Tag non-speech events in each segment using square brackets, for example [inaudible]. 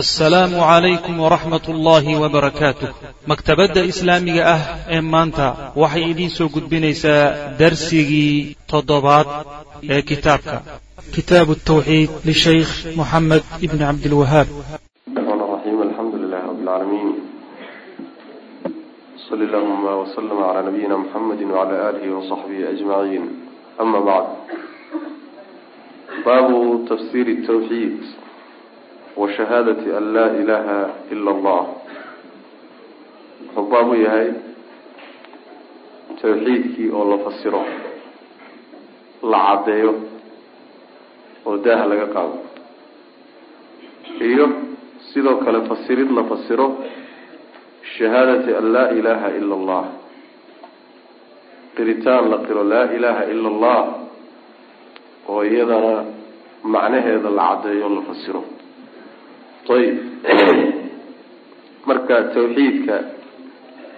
asalaamu calaykum waraxmat ullaahi wabarakaatuh maktabadda islaamiga ah ee maanta waxay idiin soo gudbinaysaa darsigii toddobaad ee kitaabka. Kitaab tawxiid lishaykh moxamed ibni cabdilwahaab abiina mxamedi wa shahaadati an laa ilaaha ila allah wuxuu baab yahay tawxiidkii oo la fasiro la caddeeyo oo daaha laga qaado. Iyo sidoo kale fasirid la fasiro shahaadati an laa ilaaha ila allah. Qiritaan la qiro laa ilaaha ila allah oo iyadana macnaheeda la caddeeyo la fasiro ayib [clears throat] marka tawxiidka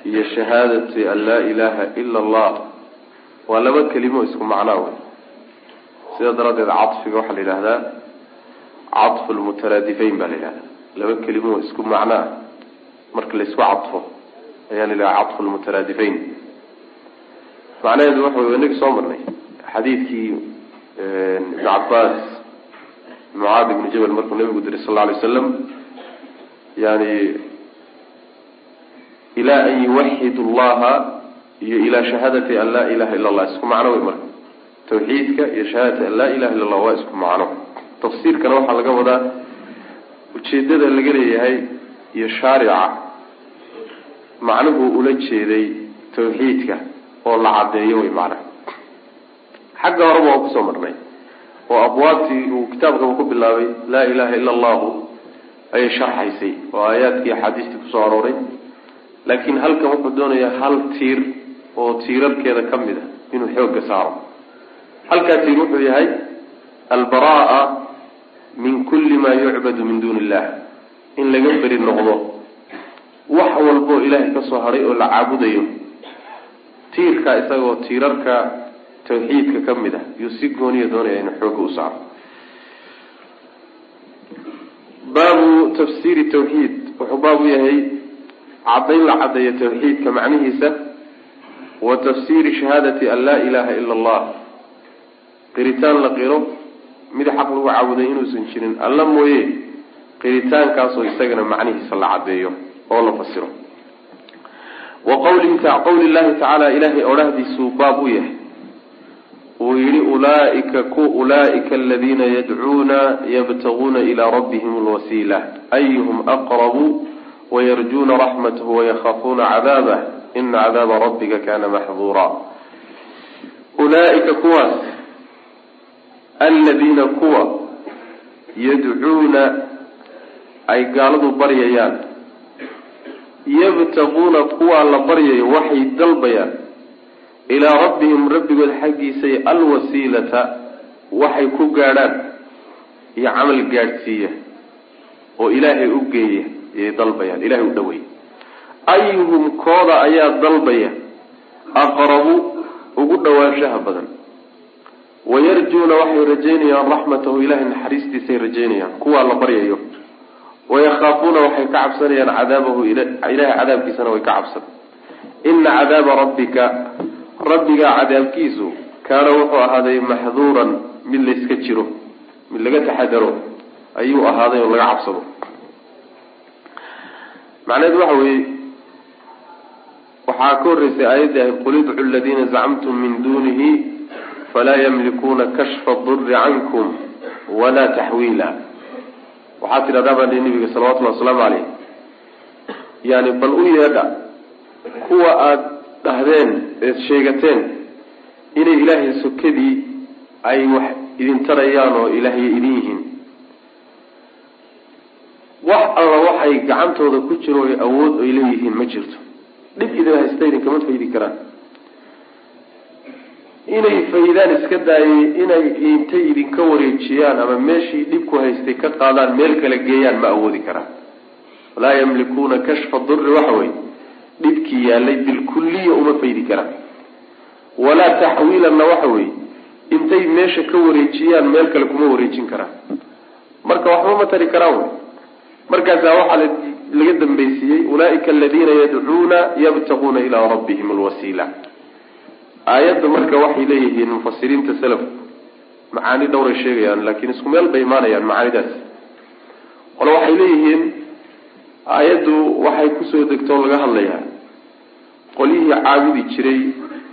iyo shahaadati an laa ilaaha ila allah waa laba kelimo isku macnaa wey sidaa daraaddeed cadfiga waxaa la yidhahdaa cadfu lmutaraadifayn baa la yidhahdaa laba kelimo isku macno marka la isku cadfo ayaa la yidhaha cadfu lmutaraadifayn macnaheedu waxa wey inagi soo marnay xadiidkii ibnu cabaas mucaad ibnu jabal markuu nabigu diray sal lla alay slam yani ilaa an yuwaxid llaha iyo ilaa shahaadati an laa ilaha illa allah isku macno wey marka. Tawxiidka iyo shahaadati an laa ilaha illa allah waa isku macno. Tafsiirkana waxaa laga wadaa ujeedada laga leeyahay iyo shaarica. Macnuhu ula jeeday tawxiidka oo la caddeeyo wey macnaha xagga horeba waa ku soo marnay oo abwaabtii uu kitaabkaba ku bilaabay laa ilaha ila allahu ayay sharxaysay oo aayaadkii axaadiistii ku soo arooray. Laakiin halkan wuxuu doonayaa hal tiir oo tiirarkeeda ka mid a inuu xoogga saaro. Halkaa tiir wuxuu yahay albaraa min kulli maa yucbadu min duuni illah in laga beri noqdo. Wax walboo ilaahay ka soo hadhay oo la caabudayo tiirka isagoo tiirarka tawxiidka ka mid ah. Yuu si gooniya doonaya inuu xooga u saaro. Baabu tafsiiri tawxiid wuxuu baab u yahay caddayn la caddeeyo tawxiidka macnihiisa wa tafsiiri shahaadati an laa ilaha ila allah qiritaan la qiro mid xaq lagu caabuday inuusan jirin. Alla mooye qiritaankaasoo isagana macnihiisa la caddeeyo oo la fasiro. Wa qawli qawli llahi tacaala ilaahay odhahdiisuu baab u yahay uu yihi ulaaika ku ulaaika aladiina yadcuuna yabtaguuna ilaa rabbihim alwasiila. Ayuhum aqrabu wayarjuuna raxmatahu wayakhafuuna cadaabah ina cadaaba rabbika kana maxduura ulaaika kuwaas aladiina kuwa yadcuuna ay gaaladu baryayaan. Yabtaquuna kuwaa la baryayo waxay dalbayaan ilaa rabbihim rabbigood xaggiisay alwasiilata waxay ku gaadhaan iyo camal gaadhsiiya oo ilaahay u geeya ayay dalbayaan ilahay u dhaweeya ayuhum kooda ayaa dalbaya aqrabu ugu dhawaanshaha badan. Wayarjuuna waxay rajaynayaan raxmatahu ilahay naxariistiisay rajaynayaan kuwaa la baryayo. Wayakhaafuuna waxay ka cabsanayaan cadaabahu ilahay cadaabkiisana way ka cabsan. Ina cadaaba rabbika rabbigaa cadaabkiisu kaana wuxuu ahaaday maxduuran mid layska jiro mid laga taxadaro ayuu ahaaday oo laga cabsado. Macnaheedu waxa weeye waxaa ka horreysay aayaddi ahay qul idcu ladiina zacamtum min dunihi falaa yamlikuuna kashfa duri cankum walaa taxwiila. Waxaa tidhahdaa baa nabiga salawatullhi wasalaamu caleyh yani bal u yeedha kuwa aada dhahdeen eed sheegateen inay ilaahay sokadii ay wax idin tarayaan oo ilaahay idin yihiin. Wax alla waxay gacantooda ku jiro o awood ay leeyihiin ma jirto. Dhib idin haysta idinkama faydi karaan. Inay faydaan iska daayay inay intay idinka wareejiyaan ama meeshii dhibku haystay ka qaadaan meel kale geeyaan ma awoodi karaan. Laa yamlikuuna kashfa duri waxa wey dhibkii yaalay bilkulliya uma faydi karaan walaa taxwiilanna waxa wey intay meesha ka wareejiyaan meel kale kuma wareejin karaan. Marka waxba ma tari karaan wey. Markaasaa waxaa laga dambaysiiyey ulaa'ika aladiina yadcuuna yabtaquuna ilaa rabbihim alwasiila. Aayadda marka waxay leeyihiin mufasiriinta salafku macaani dhowray sheegayaan laakiin isku meel bay imaanayaan macaanidaas. Qole waxay leeyihiin aayaddu waxay ku soo degtoo laga hadlayaa qolyihii caabudi jiray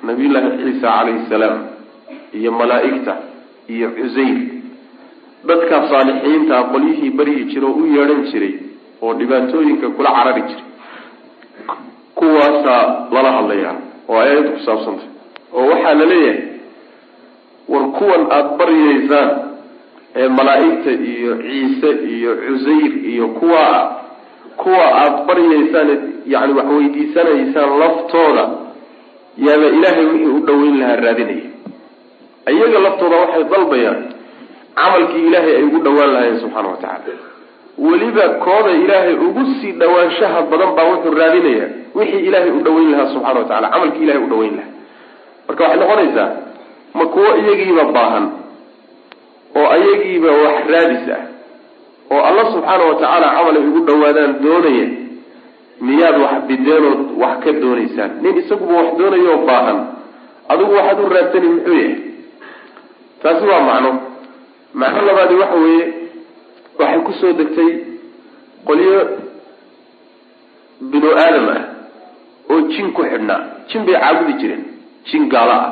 nabiyullaahi ciisa calayhi salaam iyo malaa'igta iyo cusayr dadkaa saalixiintaa qolyihii baryi jira oo u yeedhan jiray oo dhibaatooyinka kula carari jiray. Kuwaasaa lala hadlayaa oo aayaddu ku saabsantay. Oo waxaa la leeyahay war kuwan aada baryaysaan ee malaa'igta iyo ciise iyo cusayr iyo kuwa kuwa aada baryaysaan yani wax weydiisanaysaan laftooda yaaba ilaahay wixii u dhoweyn lahaa raadinaya. Iyaga laftooda waxay dalbayaan camalkii ilaahay ay ugu dhowaan lahayen subxaana wa tacaala. Weliba kooda ilaahay ugu sii dhawaanshaha badan baa wuxuu raadinayaa wixii ilaahay u dhoweyn lahaa subxana wa tacala camalkii ilahay u dhoweyn lahaa. Marka waxay noqonaysaa ma kuwo iyagiiba baahan oo ayagiiba wax raadis ah oo alla subxaana wa tacaala camal ay ugu dhawaadaan doonaya miyaad wax bideenood wax ka doonaysaan? Nin isaguba wax doonayo baahan adigu waxaad u raadsani muxuu yahay? Taasi waa macno. Macno labaadi waxa weeye waxay ku soo degtay qolyo binu aadam ah oo jin ku xidhnaa. Jin bay caabudi jireen jin gaalo ah.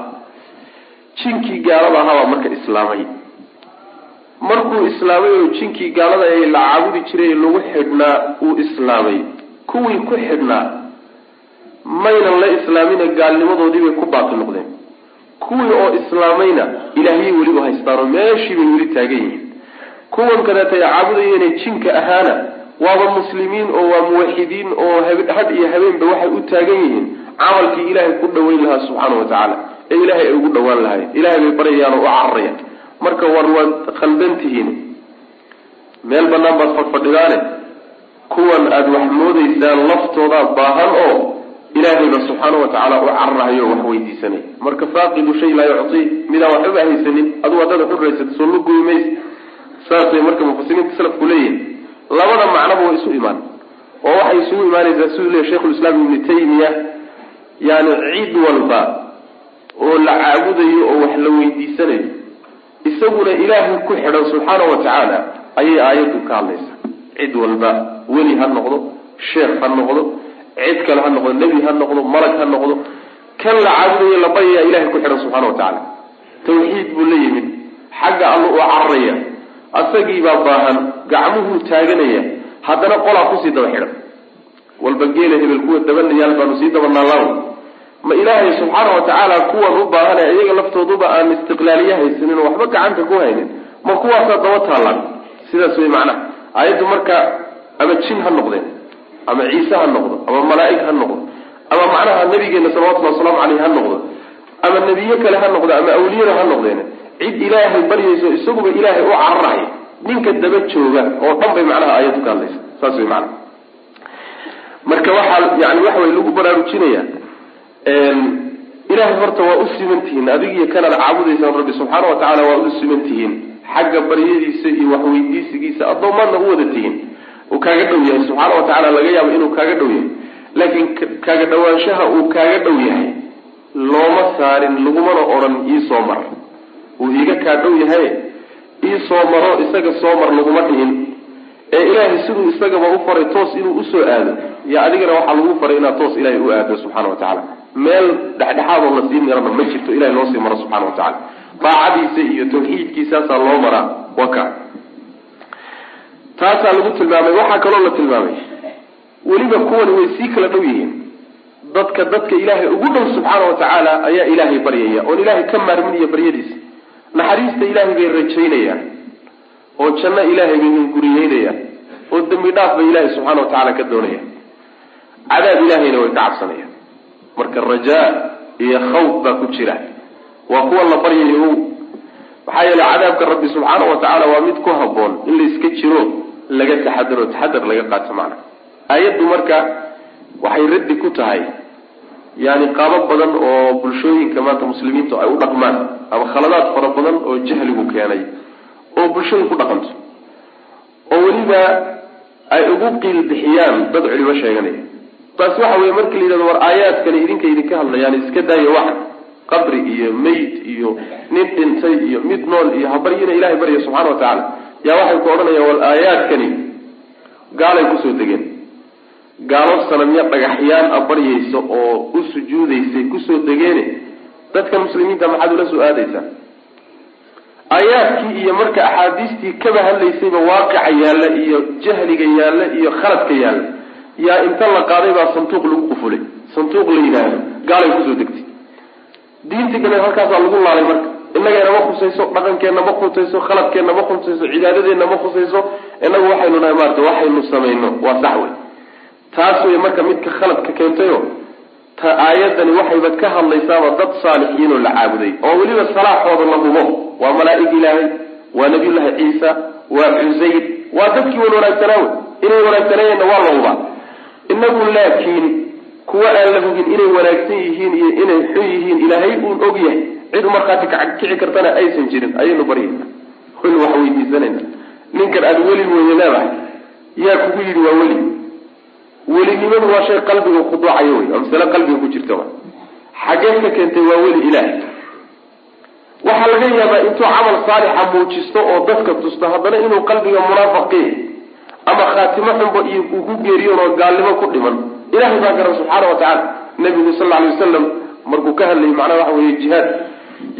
Jinkii gaalada ahaa baa marka islaamay markuu islaamay oo jinkii gaalada ay la caabudi jiray lagu xidhnaa uu islaamay. Kuwii ku xidhnaa maynan la islaamina gaalnimadoodii bay ku baaqi noqdeen. Kuwii oo islaamayna ilaahyay weliba haystaan oo meeshii bay weli taagan yihiin. Kuwan kaleeta ay caabudayeen jinka ahaana waaba muslimiin oo waa muwaxidiin oo hadh iyo habeenba waxay u taagan yihiin. Camalkii ilaahay ku dhaweyn lahaa subxaana wa tacaala ee ilaahay ay ugu dhawaan lahayen ilahay bay baryayaan oo u cararayaan marka war waad khaldan tihiin. Meel banaan baad fadhfadhidaane kuwan aada wax moodaysaan laftoodaa baahan oo ilaahayba subxaana wa tacaala u cararahayo wax weydiisanay marka faaqidu shay laa yucti midaan waxbaba haysanin adugu haddaad wax u raysata soo ma goyi maysa saasay marka mufasiriinta salafku leeyihiin labada macnoba way isu imaan. Oo waxay isugu imaanaysaa siduu leeyahy sheikhulislaam ibnu taymiya yani cid walba oo la caabudayo oo wax la weydiisanayo isaguna ilaahay ku xidhan subxaana wa tacaala ayay aayaddu ka hadlaysaa. Cid walba weli ha noqdo sheekh ha noqdo cid kale ha noqdo nebi ha noqdo malag ha noqdo kan la caabudayo la baryayaa ilahay ku xidhan subxana wa tacaala. Tawxiid buu la yimid xagga alla u cararaya asagiibaa baahan gacmuhuu taaganaya haddana qolaa ku sii daba xidhan. Walba geela hebel kuwa dabanayaal baanu sii dabanaalaaw ma ilaahay subxaana wa tacaala kuwan u baahane iyaga laftooduba aan istiqlaaliye haysanin oo waxba gacanta ku haynin ma kuwaasaa daba taallaan sidaas wey macnaha. Aayaddu marka ama jin ha noqdeen ama ciise ha noqdo ama malaa'ig ha noqdo ama macnaha nabigeena salawatullhi wasalaamu caleyh ha noqdo ama nebiye kale ha noqdo ama awliyada ha noqdeen cid ilaahay baryayso isaguba ilaahay u cararahay ninka daba jooga oo dhan bay macnaha aayaddu ka hadlaysa. Saas wey macnaha. Marka waxaa yani waxa way lagu baraarujinaya ilahay horta waa u siman tihiin adig iyo kanaad caabudaysaan rabbi subxaana wa tacaala waa u siman tihiin xagga baryadiisa iyo waxweydiisigiisa addoomaadna u wada tihiin. Uu kaaga dhow yahay subxaana wa tacaala laga yaabo inuu kaaga dhow yahay. Laakiin kaaga dhawaanshaha uu kaaga dhow yahay looma saarin lagumana odhan iisoo mar. Uu iiga kaa dhow yahay iisoo maro isaga soo mar laguma dhihin. Ee ilaahay siduu isagaba u faray toos inuu u soo aado iyo adigana waxaa lagu faray inaad toos ilahay u aado subxana wa tacaala meel dhexdhexaadoo la sii marana ma jirto ilahay loo sii maro subxana wa tacala daacadiisa iyo tawxiidkiisaasaa loo maraa. Waka taasaa lagu tilmaamay waxaa kaloo la tilmaamay. Weliba kuwani way sii kala dhow yihiin. Dadka dadka ilaahay ugu dhow subxaana wa tacaala ayaa ilaahay baryaya oon ilaahay ka maarminaya baryadiisa. Naxariista ilaahay bay rajaynayaan. Oo janno ilaahay bay hunguriyeynayaan. Oo dembi dhaaf bay ilaahay subxana wa tacaala ka doonayaan. Cadaab ilaahayna way ka cabsanayaan marka rajaa iyo khawf baa ku jira. Waa kuwa la baryayo maxaa yeelay cadaabka rabbi subxaana wa tacaala waa mid ku habboon in la iska jiro laga taxadaro taxadar laga qaato macna. Aayaddu marka waxay raddi ku tahay yani qaabo badan oo bulshooyinka maanta muslimiintu ay u dhaqmaan ama khaladaad fara badan oo jahligu keenay oo bulshadu ku dhaqanto. Oo weliba ay ugu qiil bixiyaan dad culimo sheeganaya taas waxa weye marka la yidhahdo war aayaadkani idinka idinka hadlayaan iska daaya waxa qabri iyo meyd iyo nin dhintay iyo mid nool iyo habaryina ilahay barya subxana wa tacaala. Yaa waxay ku odhanayaan war aayaadkani gaalay ku soo degeen. Gaalo sanamyo dhagaxyaan a baryaysa oo u sujuudaysay ku soo degeene. Dadka muslimiinta maxaad ula soo aadaysaa? Aayaadkii iyo marka axaadiistii kaba hadlaysayba waaqica yaalla iyo jahliga yaalla iyo khaladka yaalla yaa inta la qaaday baa sanduuq lagu qufulay sanduuq la yidhaahdo. Gaalay ku soo degtay. Diintii kale halkaasaa lagu laalay marka. Innageena ma khusayso dhaqankeenna ma khusayso khaladkeenna ma khusayso cibaadadeenna ma khusayso inagu waxaynu nahay maarata waxaynu samayno. Waa sax wey taas wey marka midka khaladka keentayo ta aayadani waxayba ka hadlaysaaba dad saalixiinoo la caabuday. Oo weliba salaaxooda la hubo. Waa malaa'ig ilaahay waa nabiyullaahi ciisa waa cusayr waa dadkii wan wanaagsanaa wey inay wanaagsanaayeenna waa la hubaa inagu laakiin kuwa aan la hubin inay wanaagsan yihiin iyo inay xun yihiin ilaahay uun og yahay. Cid markhaati kici kartana aysan jirin ayaynu baryayna waynu wax weydiisanayna ninkan aada weli weye leedahay yaa kugu yidhi waa weli. Welinimadu waa shay qalbiga khuduucayo wey waa masale qalbiga ku jirta wa xaggee ka keentay waa weli ilaah waxaa laga yaabaa intuu camal saalixa muujisto oo dadka tusto haddana inuu qalbiga munaafaqiy ama khaatimo xunba iyo uu ku geeriyoon oo gaalnimo ku dhiman. Ilahay baa garan subxaana wa tacaala. Nabigu sal alay wasalam markuu ka hadlayay macnaha waxa weeye jihaad.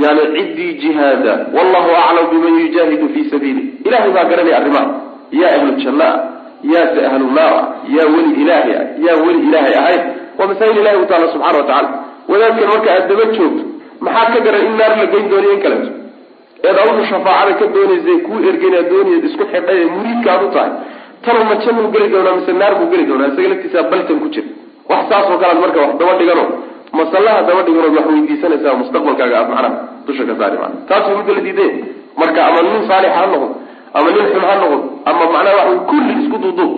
Yani ciddii jihaada wallahu aclam biman yujaahidu fii sabiili ilahay baa garanaya arrimaha. Yaa ahlu janna ah yaase ahlu naar ah yaa weli ilaahay ah yaa weli ilaahay ahayn waa masaa'il ilahay u taala subxana wa tacala wadaadkan marka aad daba joogto maxaa ka garan in naar la geyn doonayo in kaleeto eed awdu shafaacada ka doonaysa kuu ergena doonaya isku xidhay ee muriidka aad u tahay tanu ma jannuu geli doonaa mise naar buu geli doonaa isaga laftiisa baltan ku jira wax saasoo kalead marka wax daba dhigano masallaha daba dhiganood wax weydiisanaysaa mustaqbalkaaga aad macnaha dusha ka saari maa taasuu midda la diideen marka ama nin saalix ha noqdo ama nin xun ha noqdo ama macnaha waxa kulli isku duuduub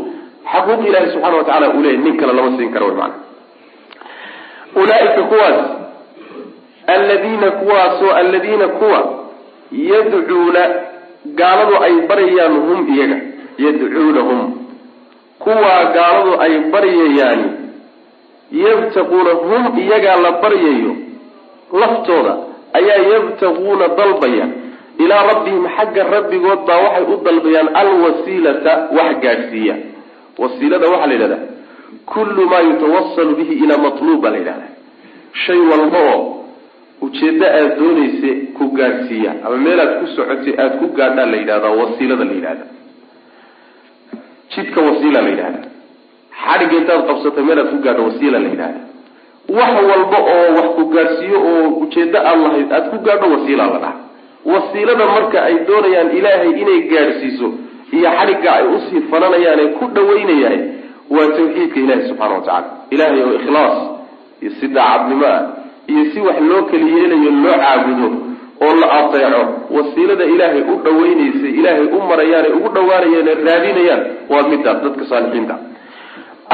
xaquuq ilaahi subxana wa tacala uu leeyahy nin kale lama siin karo wy maana ulaaika kuwaas aladiina kuwaasoo aladiina kuwa yadcuuna gaaladu ay baryayaan hum iyaga yadcuunahum kuwaa gaaladu ay baryayaani yabtaquuna hum iyagaa la baryayo laftooda ayaa yabtaquuna dalbaya. Ilaa rabbihim xagga rabbigood baa waxay u dalbayaan alwasiilata wax gaadhsiiya. Wasiilada waxaa la yidhahdaa kullu maa yutawasalu bihi ilaa matluub baa la yidhahdaa. Shay walba oo ujeeddo aada doonaysa ku gaadhsiiya. Ama meelaad ku socotay aada ku gaadhaa la yidhahdaa wasiilada la yidhahda jidka wasiila la yidhahda xadhigga intaad qabsatay meelaad ku gaadho wasiila la yidhahda wax walba oo wax ku gaadhsiiyo oo ujeeddo aad lahayd aada ku gaadho wasiila la dhaha. Wasiilada marka ay doonayaan ilaahay inay gaadhsiiso iyo xadhigga ay u sii fananayaan ee ku dhaweynayaan waa tawxiidka ilaahi subxana wa tacala ilaahay oo ikhlaas iyo si daacadnimo ah iyo si wax loo keli yeelayo loo caabudo oo la ateeco wasiilada ilaahay u dhaweynaysa ilaahay u marayaan ee ugu dhawaanayaan ee raadinayaan waa midaas dadka saalixiinta.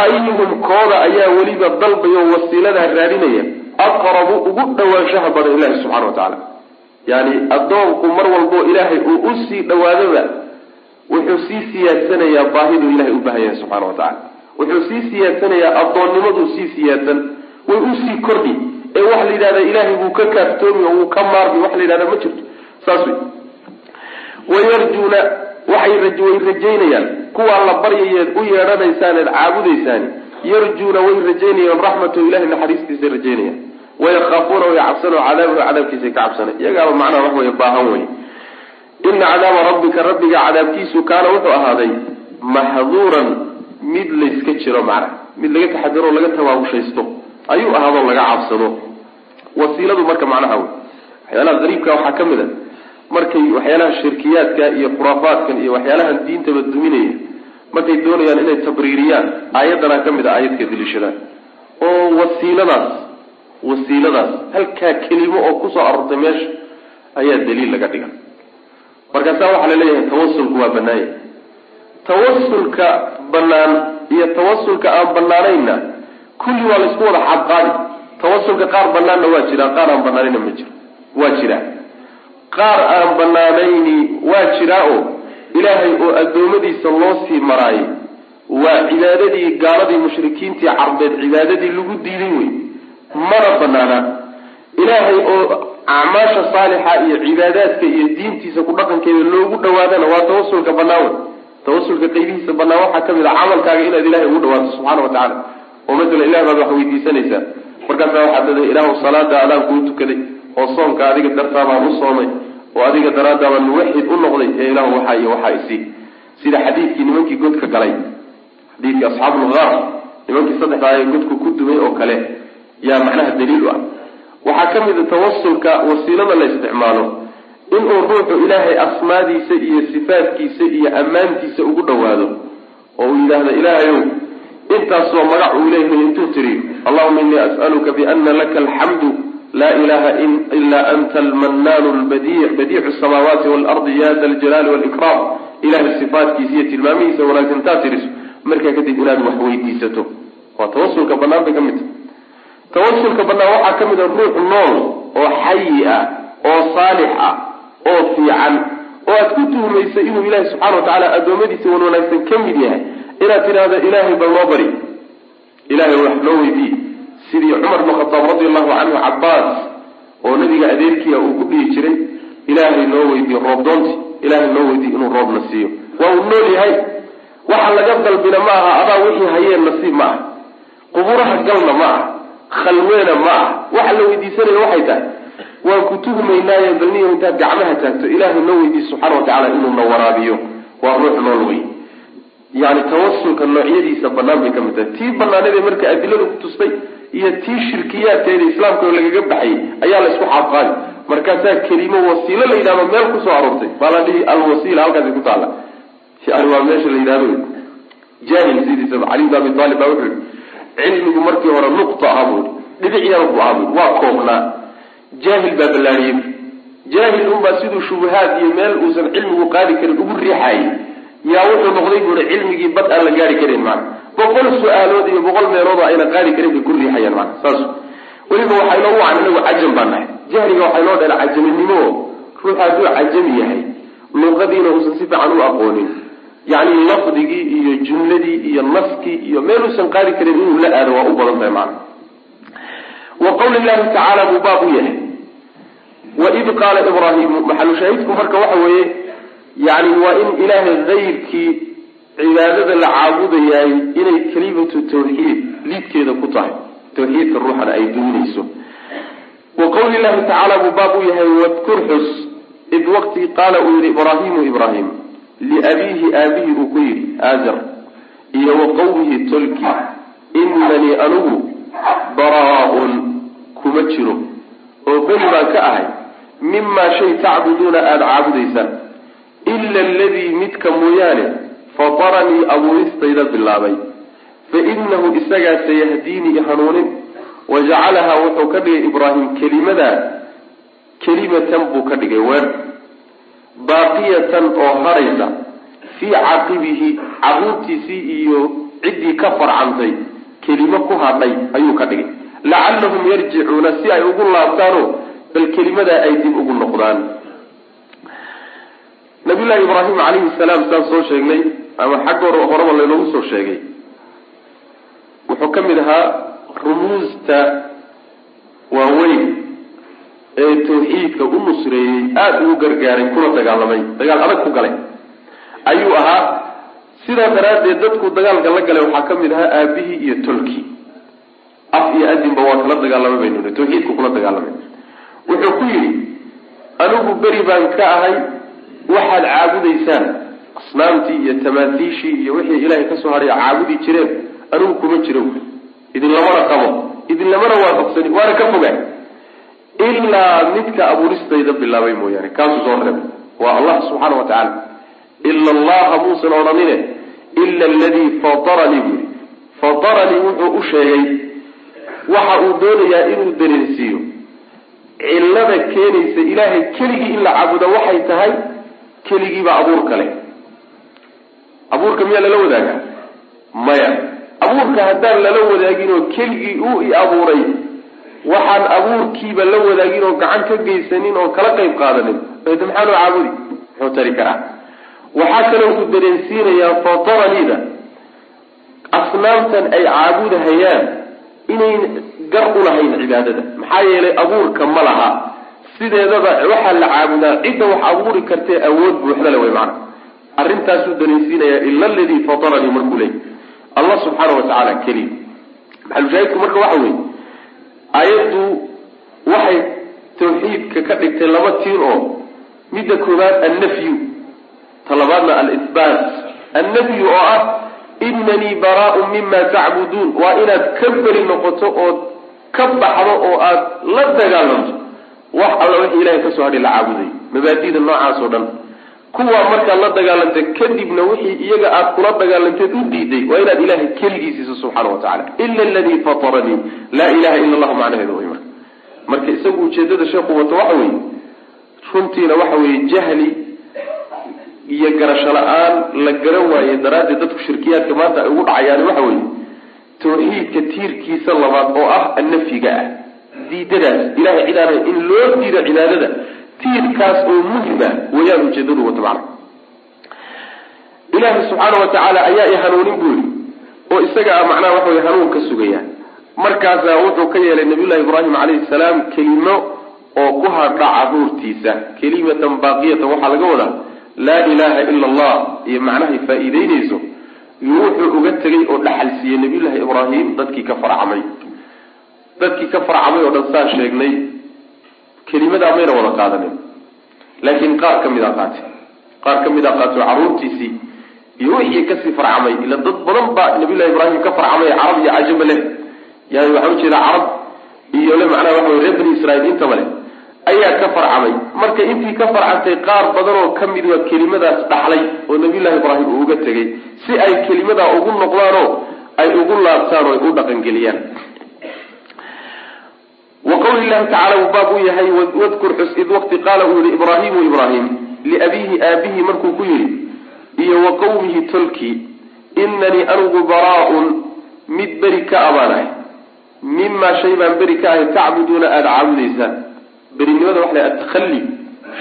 Ayuhum kooda ayaa weliba dalbayo wasiiladaa raadinaya aqrabu ugu dhawaanshaha badan ilahi subxana wa tacaala. Yani addoonku mar walbo ilaahay uu u sii dhawaadaba wuxuu sii siyaadsanayaa baahiduu ilahay u baahan yahay subxana wa tacala wuxuu sii siyaadsanayaa addoonnimaduu sii siyaadsan way u sii kordhi ee waxa la yidhahda ilaahay buu ka kaaftoomi oo wuu ka maarmi waxa la yidhahda ma jirto. Saas wey wayarjuuna waxay way rajaynayaan. Kuwaa la baryayeed u yeedhanaysaan eed caabudaysaani yarjuuna way rajaynayaan raxmatahu ilahay naxariistiisay rajaynayaan. Wayakaafuuna way cabsanoo cadaabahu cadaabkiisay ka cabsana iyagaaba macnaha wax wey baahan wey ina cadaaba rabbika rabbiga cadaabkiisu kaana wuxuu ahaaday mahduuran mid layska jiro macna. Mid laga taxadiro laga tabaabushaysto ayuu ahaadoo laga cabsado wasiiladu marka macnaha wey waxyaalaha qariibka waxaa ka mid a. Markay waxyaalaha shirkiyaadka iyo khuraafaadkan iyo waxyaalahan diintaba duminaya markay doonayaan inay tabriiriyaan aayaddanaa ka mid a aayadka daliishadaan. Oo wasiiladaas wasiiladaas halkaa kelimo oo ku soo aroortay meesha ayaa daliil laga dhiga. Markaasaa waxaa la leeyahay tawasulku waa banaanya tawasulka banaan iyo tawasulka aan banaanayna kulli waa laysku wada xaadqaadi tawasulka qaar banaanna waa jiraa qaar aan banaanayna ma jiro waa jiraa qaar aan banaanayni waa jiraa oo ilaahay oo addoommadiisa loo sii maraayay waa cibaadadii gaaladii mushrikiintii carbeed cibaadadii lagu diiday wey mana banaana ilaahay oo acmaasha saalixa iyo cibaadaadka iyo diintiisa ku dhaqankeeda loogu dhawaadana waa tawasulka banaan wey tawasulka qaybihiisa banaan waxaa ka mid a camalkaaga inaad ilahay ugu dhawaato subxaana wa tacaala. Oo masala ilah baad wax weydiisanaysaa markaasaa waxaad leedahay ilaahu salaada adaan kuu tukaday oo soonka adiga dartaa baan u soomay oo adiga daraaddaa baan muwaxid u noqday ee ilahu waxaa iyo waxaa isii sida xadiidkii nimankii godka galay xadiidkii asxaabulgaar nimankii saddexdaa ee godku ku dumay oo kale yaa macnaha daliil u ah. Waxaa ka mid a tawasulka wasiilada la isticmaalo inuu ruuxu ilaahay asmaadiisa iyo sifaadkiisa iyo ammaantiisa ugu dhawaado oo uu yidhaahdo ilaahayow intaasoo magac uu leeyahay intuu tiriyo allahuma innii as'aluka biana laka alxamdu laa ilaha ila anta almanaanu lbadiic badiicu samaawaati waalardi ya da aljalaali walikram ilahay sifaatkiisa iyo tilmaamihiisa wanaagsan taa tiriso markaa kadib inaad wax weydiisato. Waa tawasulka banaan bay ka mid tahay. Tawasulka banaan waxaa ka mid a ruux nool oo xayi ah oo saalix ah oo fiican oo aad ku tuhmaysa inuu ilaahi subxana wa tacaala addoommadiisa wan wanaagsan ka mid yahay inaad tidhaahdo ilaahay bal noo bari. Ilahay wax noo weydiiye sidii cumar bn khataab radi allahu canhu cabaas oo nabiga adeerkiia uu ku dhihi jiray ilaahay noo weydiiye roob doonti. Ilaahay noo weydiiye inuu roobna siiyo. Waa uu nool yahay. Waxa laga dalbina ma aha adaa wixii hayeen nasiib ma ah quburaha galna ma ah khalweena ma ah waxa la weydiisanaya waxay tahay waan ku tuhmaynaaye balniyo intaad gacmaha taagto. Ilaahay noo weydiiye subxaana wa tacala inuuna waraabiyo. Waa ruux nool wey yani tawasulka noocyadiisa banaan bay ka mid tahay. Tii banaanadee marka adiladu ku tustay iyo tii shirkiyaadkeeda islaamka lagaga baxayay ayaa la isku xaabqaadi markaasaa kelimo wasiilo la yidhahdo meel ku soo aroortay. Baa la dhihi alwasiila halkaasi ku taala yani waa meesha la yidhahdo jaahil sidiisaba cali bin abi aalib baa wuxuu yihi cilmigu markii hore nuqta ahaa buu dhibic yar buu ahaa bui waa koobnaa jaahil baa ballaariyey. Jaahil unbaa siduu shubahaad iyo meel uusan cilmigu qaadi karin ugu riixaayay yaa wuxuu noqday buui cilmigii bad aan la gaari karin mana boqol su'aalood iyo boqol meelood oo ayna qaadi karin bay ku riixayaan mana saas. Weliba waxaa inoogu wacan inagu cajam baa nahay. Jahliga waxaa inoo dheela cajaminimo ruux hadduu cajami yahay luqadiina uusan si fiican u aqoonin. Yacni lafdigii iyo jumladii iyo naskii iyo meel uusan qaadi karin inuu la aado waa u badan tahay macana wa qawli llahi tacaala buu baab u yahay. Waid qaala ibraahimu maxalushaahidku marka waxa weeye yani waa in ilaahay kayrkii cibaadada la caabudayaay inay kelimatu tawxiid liidkeeda ku tahay tawxiidka ruuxana ay duminayso. Wa qawli llahi tacaala buu baab u yahay wadkur xus. Id waqti qaala uu yihi ibraahimu ibraahim liabiihi aabihi uu ku yidhi aazar iyo wa qawmihi tolki inanii anigu baraa-un. Kuma jiro. Oo beni baan ka ahay mimaa shay tacbuduuna aada caabudaysaan ila aladii midka mooyaane fataranii abuuristayda bilaabay fa inahu isagaa sayahdiinii hanuunin wa jacalahaa wuxuu ka dhigay ibraahim kelimadaa kelimatan buu ka dhigay weer baaqiyatan oo haraysa fii caqibihi caruurtiisii iyo ciddii ka farcantay kelimo ku hadhay ayuu ka dhigay lacallahum yarjicuuna si ay ugu laabtaano bal kelimadaa ay dib ugu noqdaan nabiyullahi ibraahim calayhi salaam saan soo sheegnay ama xagga hor horeba laynoogu soo sheegay. Wuxuu ka mid ahaa rumuusta waaweyn ee tawxiidka u nusreeyey aada ugu gargaaray kuna dagaalamay dagaal adag ku galay. Ayuu ahaa sidaa daraaddeed dadku dagaalka la galay waxaa ka mid ahaa aabihii iyo tolkii. Af iyo adinba waa kala dagaalamay baynu tawxiidka kula dagaalamay. Wuxuu ku yidhi anigu beri baan ka ahay waxaad caabudaysaan asnaamtii iyo tamaatiishii iyo wixii ilaahay ka soo hadhay caabudi jireen anigu kuma jiro. Idin lamana qabo idin lamana waafaqsani waana ka fogaa ilaa midka abuuristayda bilaabay mooyaane kaasuu soo reebay. Waa allah subxaana wa tacaala. Ila allaha muusan odhanine ila aladii fataranii buu yii fataranii wuxuu u sheegay waxa uu doonayaa inuu dareensiiyo cillada keenaysa ilaahay keligii in la caabudo waxay tahay keligiiba abuurka leh abuurka miyaa lala wadaagaa maya. Abuurka haddaan lala wadaagin oo keligii uu i abuuray waxaan abuurkiiba la wadaagin oo gacan ka geysanin oo kala qayb qaadanin. D maxaa loo caabudi muxuu tari karaa. Waxaa kaloo uu dareensiinayaa fataraniida asnaamtan ay caabudahayaan inayn gar u lahayn cibaadada. Maxaa yeelay abuurka ma laha sideedaba waxaa la caabudaa cidda wax abuuri kartee awood buuxda le way macana arrintaasuu danaysiinayaa ila aladii fataranii markuu leey allah subxaana wa tacaala keliya maxalushaahidku marka waxa weeye? Aayaddu waxay tawxiidka ka dhigtay laba tiir oo midda koowaad annafyu. Talabaadna alihbaat annafyu oo ah inanii baraaun mima tacbuduun waa inaad ka beri noqoto ood ka baxdo oo aad la dagaalanto wax alla wixii ilahay ka soo hadhay la caabuday. Mabaadida noocaas oo dhan. Kuwaa markaad la dagaalantay kadibna wixii iyaga aad kula dagaalanteed u diiday waa inaad ilahay keligiisiiso subxaana wa tacala ila aladii fataranii laa ilaha ila allahu macnaheedu way marka marka isagu ujeedada sheekhu wato waxa weeye runtiina waxa weeye jahli iyo garasho la'aan la garan waaye daraaddeed dadku shirkiyaadka maanta ay ugu dhacayaan waxa weeye tawxiidka tiirkiisa labaad oo ah annafyiga ah diidadaas ilahay aan in loo diido cibaadada tiirkaas oo muhima wayaan ujeedadu wato macna subxaana wa tacaala ayaa i hanuunin buu yihi oo isaga ah macnaha waxa wey hanuun ka sugaya markaasaa wuxuu ka yeelay nabiyullahi ibraahim calayhi salaam kelimo oo ku hadha caruurtiisa kelimatan baaqiyatan waxaa laga wadaa laa ilaaha ila allah iyo macnahay faa-iideyneyso iyo wuxuu uga tegay oo dhaxal siiyey nabiyullahi ibraahim dadkii ka farcamay dadkii ka farcamay oo dhan saan sheegnay kelimadaa mayna wada qaadanin. Laakiin qaar ka mid a qaatay qaar ka mid a carruurtiisii iyo wixii ka sii farcamay ila dad badan baa nabiyullahi ibraahim ka farcamay carab iyo cajaba leh. Yani waxaan ujeeda carab iyo le macnaha waxa wey reer bani israiil intaba leh ayaa ka farcamay marka intii ka farcantay qaar badan oo ka mid waa kelimadaas dhaxlay oo nabiyullahi ibraahim uu uga tegay si ay kelimadaa ugu noqdaanoo ay ugu laabtaan oo ay u dhaqangeliyaan wa qawli llahi tacala uu baab u yahay wadkur xus id waqti qaala uu yihi ibraahimu ibraahim liabiihi aabihi markuu ku yidhi iyo wa qawmihi tolkii inanii anigu baraa-un mid beri ka abaanahay mimaa shay baan beri ka ahay tacbuduuna aada caabudaysaan. Berinimada waxa la atakhalli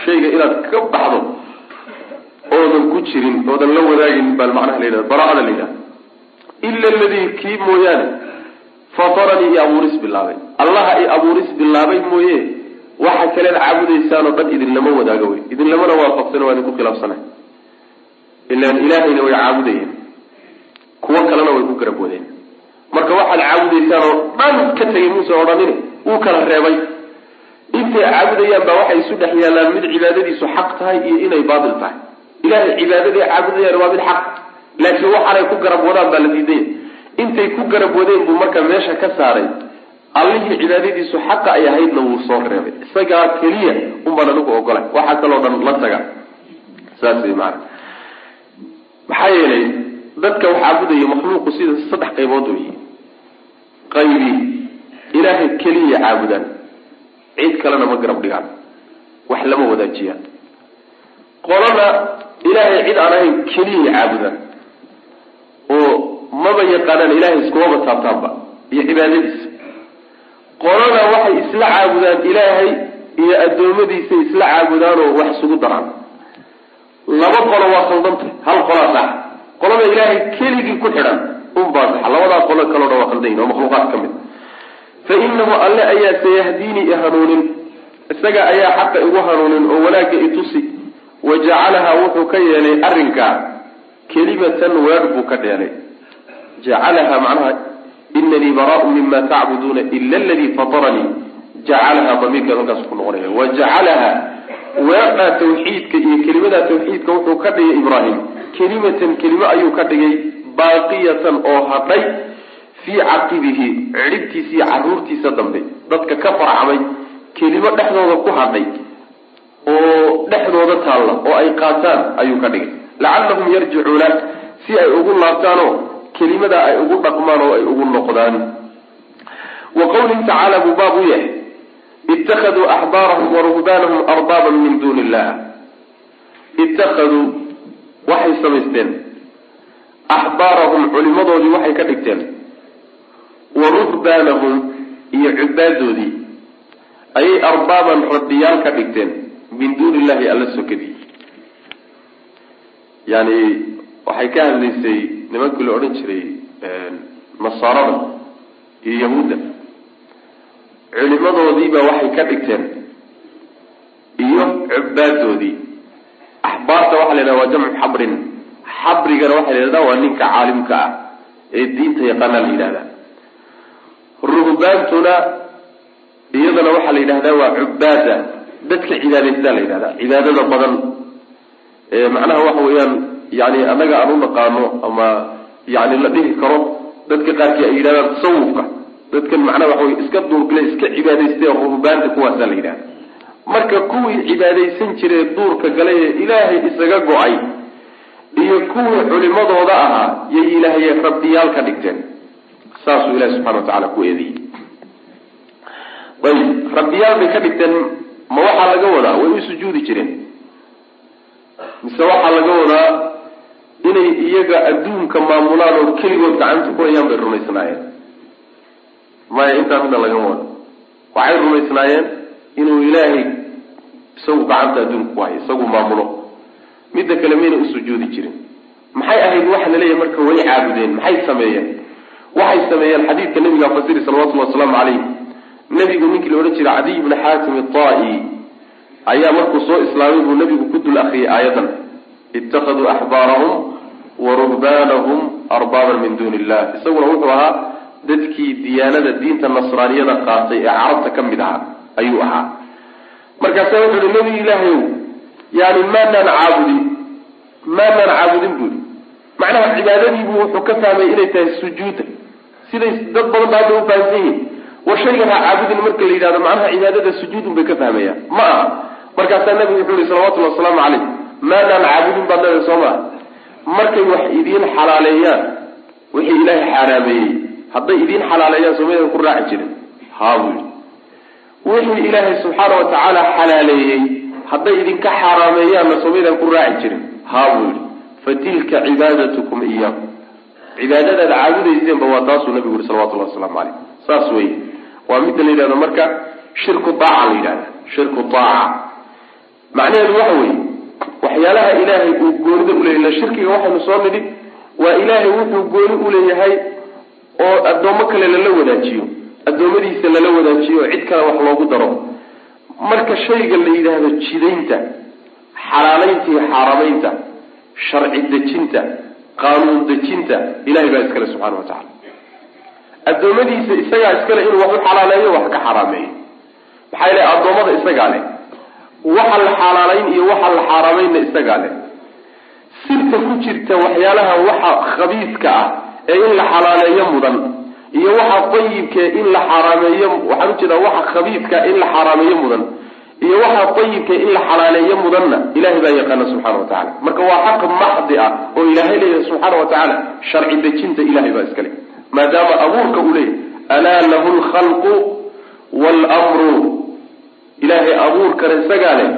shayga inaad ka baxdo oodan ku jirin oodan la wadaagin baa macnaha la yidhahda bara-ada la yidhahda ila aladii kii mooyaane fataranii i abuuris bilaabay. Allaha i abuuris bilaabay mooye. Waxa kaleed caabudaysaan oo dhan idinlama wadaago wey. Idinlamana waafaqsana waa idinku khilaafsanay. Ilaan ilaahayna way caabudayeen. Kuwo kalena way ku garab wadeen marka waxaad caabudaysaan oo dhan ka tegay muuse odhanine wuu kala reebay. Intay caabudayaan baa waxay isu dhex yaallaan mid cibaadadiisu xaq tahay iyo inay baatil tahay. Ilahay cibaadadii caabudayaan waa mid xaq. Laakiin waxaanay ku garab wadaan baa la diidaya intay ku garab wadeen buu marka meesha ka saaray. Allihii cibaadadiisu xaqa ay ahaydna wuu soo reebay. Isagaa keliya unbaan anigu ogolay. Waxaa kaloo dhan la taga saas maana maxaa yeelay dadka wax caabudaya makhluuqu sida saddex qaybood wey qaybi ilaahay keliya caabudaan. Cid kalena ma garab dhigaan. Wax lama wadaajiyaan. Qolana ilaahay cid aan ahayn keliyay caabudaan maba yaqaanaan ilaahay iskumaba taabtaanba iyo cibaadadiisa. Qolana waxay isla caabudaan ilaahay iyo addoommadiisa isla caabudaan oo wax isugu daraan. Laba qolo waa khaldantay hal qolaa sax qolada ilaahay keligii ku xidhan unbaa sax labadaa qolo kaloo dhan waa khaldan yihiin oo makhluuqaad ka mid. Fa inahu alle ayaa sayahdiini i hanuunin. Isaga ayaa xaqa igu hanuunin oo wanaagga i tusi. Wa jacalahaa wuxuu ka yeelay arrinkaa kelimatan weer buu ka dheelay jacalahaa macnaha inanii baraau mima tacbuduuna ila aladii fataranii jacalahaa damiirkeed halkaas ku noqonaya wa jacalahaa weedhaa tawxiidka iyo kelimadaa tawxiidka wuxuu ka dhigay ibraahim kelimatan kelimo ayuu ka dhigay baaqiyatan oo hadhay fii caqibihi cidhibtiisa iyo caruurtiisa dambe dadka ka farcamay kelimo dhexdooda ku hadhay oo dhexdooda taalla oo ay qaataan ayuu ka dhigay lacallahum yarjicuuna si ay ugu laabtaanoo kelimada ay ugu dhaqmaan oo ay ugu noqdaan. Wa qawlihi tacaala buu baab u yahay. Ittakhaduu axbaarahum wa ruhbaanahum arbaaban min duuni illah ittakhaduu waxay samaysteen. Axbaarahum culimadoodii waxay ka dhigteen. Wa ruhbaanahum iyo cubaadoodii ayay arbaaban rabbiyaal ka dhigteen min duuni illahi alla sokadii yani waxay ka hadlaysay nimankii la odhan jiray nasaarada iyo yahuudda culimadoodiiba waxay ka dhigteen iyo cubaadoodii axbaarta waxaa la yidhahda waa jamcu xabrin. Xabrigana waxaa la yidhahda waa ninka caalimka ah ee diinta yaqaana la yidhahda ruhbaantuna iyadana waxaa la yidhahdaa waa cubaada dadka cibaadaysta la yidhahda cibaadada badan. Macnaha waxa weeyaan yani annaga aan u naqaano ama yani la dhihi karo dadka qaarkii ay yidhahdaan tasawufka. Dadkan macnaha waxa wey iska duurgale iska cibaadaystay ruhbaanta kuwaasaa la yidhahda marka kuwii cibaadaysan jiray duurka galay ee ilaahay isaga go'ay iyo kuwii culimadooda ahaa yay ilaahaye rabbiyaal ka dhigteen. Saasuu ilahi subxana watacala ku eedeeyey. Ayib rabbiyaal bay ka dhigteen ma waxaa laga wadaa? Way u sujuudi jireen. Mise waxaa laga wadaa inay iyaga adduunka maamulaan oo keligood gacanta ku hayaan bay rumaysnaayeen. Maya intaa midna lagama wado. Waxay rumaysnaayeen inuu ilaahay isagu gacanta adduunka ku hayo isagu maamulo. Midda kale mayna usujuudi jirin. Maxay ahayd waxa la leeyahay marka way caabudeen? Maxay sameeyeen? Waxay sameeyeen xadiidka nabiga fasiri salawatullhi wasalaamu calayh nebigu ninkii la odhan jiray cadiy bni xaatim itaa-i ayaa markuu soo islaamay buu nebigu ku dul akriyay aayadan. Ittakhaduu axbaarahum wa ruhbaanahum arbaaban min duuni illah isaguna wuxuu ahaa dadkii diyaanada diinta nasraaniyada qaatay ee carabta ka mid ahaa ayuu ahaa. Markaasa wuxuu uhi nebi ilaahayow yani maanaan caabudin maanaan caabudin buuri macnaha cibaadadiibuu wuxuu ka fahmay inay tahay sujuuda siday dad badan ba hadda u fahamsan yihiin war shaygan ha caabudin marka la yidhahdo macnaha cibaadada sujuudun bay ka fahmayaan ma aha. Markaasaa nabigu wuxuu yihi salawatullhi wasalaamu calayh. Maanaan caabudin baad leedahay soo maa markay wax idiin xalaaleeyaan wixii ilaahay xaaraameeyey hadday idiin xalaaleeyaan somaydan ku raaci jirin. Haa buu wixii ilaahay subxaana watacaala xalaaleeyey hadday idinka xaaraameeyaanna somaydan ku raaci jirin. Haa buu yidhi. Fatilka cibaadatukum iyaakum cibaadadaad caabudayseenba waa taasuu nabigu yihi salawatullahi wasalaamu calayh saas wey waa midda la yidhahdo marka shirku aaca la yidhahda shirku aaca macnaheedu waxa weeye waxyaalaha ilaahay uu goonida uleeyahy illa shirkiga waxaynu soo nidhi waa ilaahay wuxuu gooni uleeyahay oo addoommo kale lala wadaajiyo addoommadiisa lala wadaajiyo cid kale wax loogu daro. Marka shayga la yidhaahdo jidaynta xalaalaynta iyo xaaramaynta sharci dejinta qaanuun dejinta ilahay baa iskale subxana wa tacala addoommadiisa isagaa iskale inuu wax u xalaaleeyo wax ka xaraameeyo. Maxaa yele addoommada isagaa leh waxa la xalaalayn iyo waxa la xaaraamaynna isagaa leh sirta ku jirta waxyaalaha waxa khabiiska ah ee in la xalaaleeyo mudan iyo waxa dayibkee in la xaaraameeyo waxaan u jeedaa waxa khabiiska in la xaaraameeyo mudan iyo waxa dayibkee in la xalaaleeyo mudanna ilahay baa yaqaana subxana wa tacala marka waa xaq maxdi ah oo ilaahay leeyahay subxaana wa tacaala sharci dejinta ilahay baa iskale maadaama abuurka uu leeyahy alaa lahu lkhalqu wlmru ilaahay abuurkana isagaa leh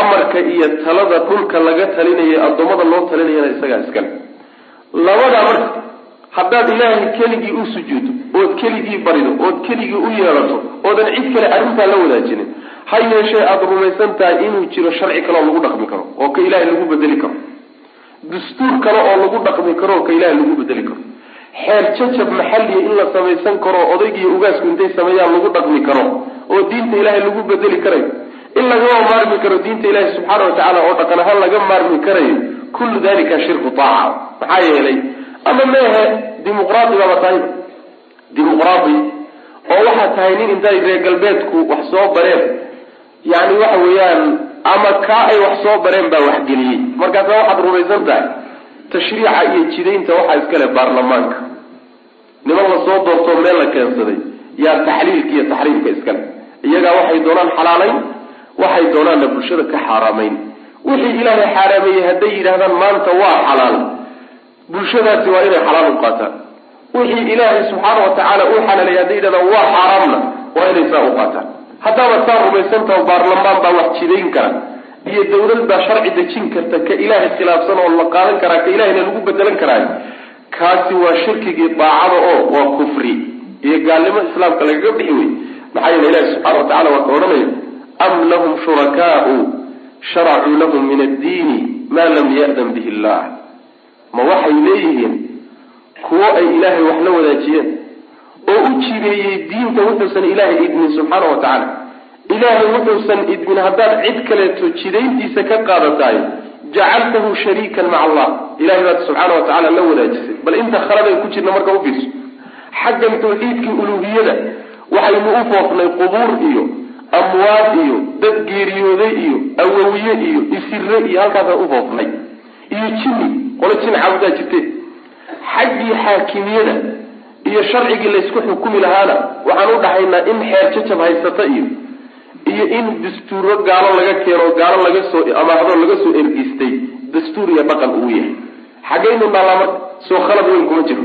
amarka iyo talada dhulka laga talinaya addoommada loo talinayana isagaa iskale labadaa marka haddaad ilaahay keligii u sujuuddo ood keligii barido ood keligii u yeedhato oodan cid kale arrintaa la wadaajinin ha yeeshee aada rumaysan tahay inuu jiro sharci kale oo lagu dhaqmi karo oo ka ilaahay lagu bedeli karo. Dastuur kale oo lagu dhaqmi karo oo ka ilaahay lagu bedeli karo xeer jajab maxalliya in la samaysan karo odaygiiyo ugaasku intay sameeyaan lagu dhaqmi karo oo diinta ilaahay lagu bedeli karayo in lagama maarmi karo diinta ilaahay subxaana wa tacaala oo dhaqan ahaan laga maarmi karayo kullu dalika shirku taaca maxaa yeelay? Ama meehe dimuqraadi baaba tahay. Dimuqraadi oo waxaa tahay nin intay reer galbeedku wax soo bareen. Yani waxa weeyaan ama kaa ay wax soo bareen baa waxgeliyey markaasa waxaad rumaysan tahay tashriica iyo jidaynta waxaa iskale baarlamaanka. Niman la soo doortoo meel la keensaday yaa taxliilka iyo taxriimka iskale iyagaa waxay doonaan xalaalayn waxay doonaanna bulshada ka xaaraamayn. Wixii ilaahay xaaraameeyey hadday yidhahdaan maanta waa xalaal. Bulshadaasi waa inay xalaal u qaataan. Wixii ilaahay subxaana wa tacaala uu xalaaleeyey hadday yidhahdaan waa xaaraamna waa inay saa u qaataan. Haddaaba saa rumaysantaho baarlamaan baa wax jidayn kara iyo dawlad baa sharci dejin karta ka ilaahay khilaafsan oo la qaadan karaa ka ilahayna lagu bedelan karaayo kaasi waa shirkigii daacada oo waa kufri. Iyo gaalnimo islaamka lagaga bixi wey maxaa yeele ilahi subxana wa tacala waa ka odhanaya am lahum shurakaau sharacuu lahum min addiini maa lam ya'dan bihi illah ma waxay leeyihiin kuwo ay ilaahay wax la wadaajiyeen oo u jideeyey diinta wuxuusan ilaahay idmin subxaana wa tacaala ilaahay wuxuusan idmin haddaad cid kaleeto jidayntiisa ka qaadataay jacaltahu shariikan maca allah. Ilahay baad subxaana wa tacala la wadaajisay. Bal inta khaladan ku jirna marka u fiirso xaggan tawxiidkii uluhiyada waxaynu u foofnay qubuur iyo amwaad iyo dad geeriyooday iyo awowiye iyo isire iyo halkaasaan u foofnay. Iyo jini qolo jin caabudaa jirte. Xaggii xaakimiyada iyo sharcigii laysku xukumi lahaana waxaan u dhahaynaa in xeer jajab haysata iyo iyo in dastuuro gaalo laga keeno gaalo laga soo amaahdo laga soo ergistay dastuur iyo dhaqan uu yahay. Xaggaynu naalaa marka soo khalad weyn kuma jiro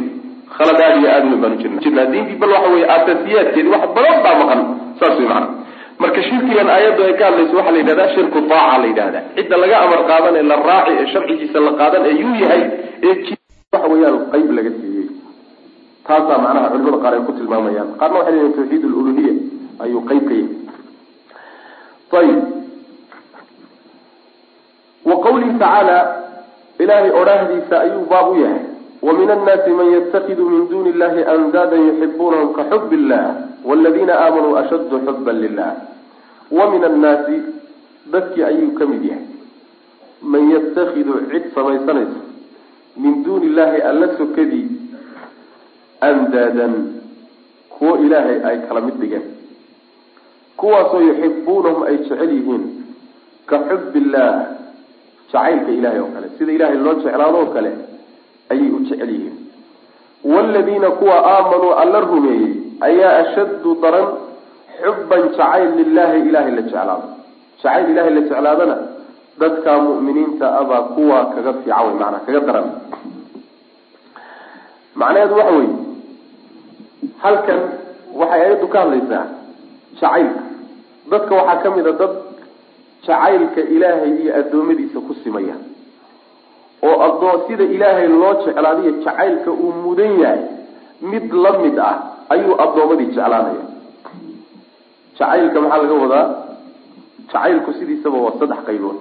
khalad aada iyo aada baanu jirna jirnaa diintii bal waxa weeye asaasiyaadkeedi wax badan baa maqan. Saas wey macana marka shirkigan aayaddu ay ka hadlayso waxaa la yidhahdaa shirku taaca la yidhahdaa. Cidda laga amar qaadan ee la raaci ee sharcigiisa la qaadan ee yuu yahay ee waxa weeyaan qayb laga siiyey. Taasaa macnaha culimada qaar ay ku tilmaamayaan. Qaarna waxay leeyihiin tawxiid aluluhiya ayuu qayb ka yahay ayib wa qawlihi tacaala ilaahay odhaahdiisa ayuu baab u yahay wa min annaasi man yattakidu min duni illahi andaadan yuxibunahum ka xub illah waladiina aamanuu ashaddu xuban lilah wa min annaasi dadkii ayuu ka mid yahay man yattakidu cid samaysanaysa min duuni illahi alla sokadii andaadan kuwo ilaahay ay kala mid dhigeen kuwaasoo yuxibuunahum ay jecel yihiin ka xub illaah jacaylka ilahay oo kale sida ilahay loo jeclaado oo kale ayay u jecel yihiin. Waaladiina kuwa aamanuu alla rumeeyey ayaa ashaddu daran xubban jacayl lilaahi ilahay la jeclaado. Jacayl ilahay la jeclaadana dadka mu'miniinta abaa kuwa kaga fiican wey maanaa kaga daran. Macnaheedu waxa weeye halkan waxay ayaddu ka hadlaysaa jacaylka. Dadka waxaa ka mid a dad jacaylka ilaahay iyo addoommadiisa ku simaya oo adoo sida ilaahay loo jeclaadayo jacaylka uu mudan yahay mid la mid ah ayuu addoommadii jeclaanaya. Jacaylka maxaa laga wadaa? Jacaylku sidiisaba waa saddex qaybood.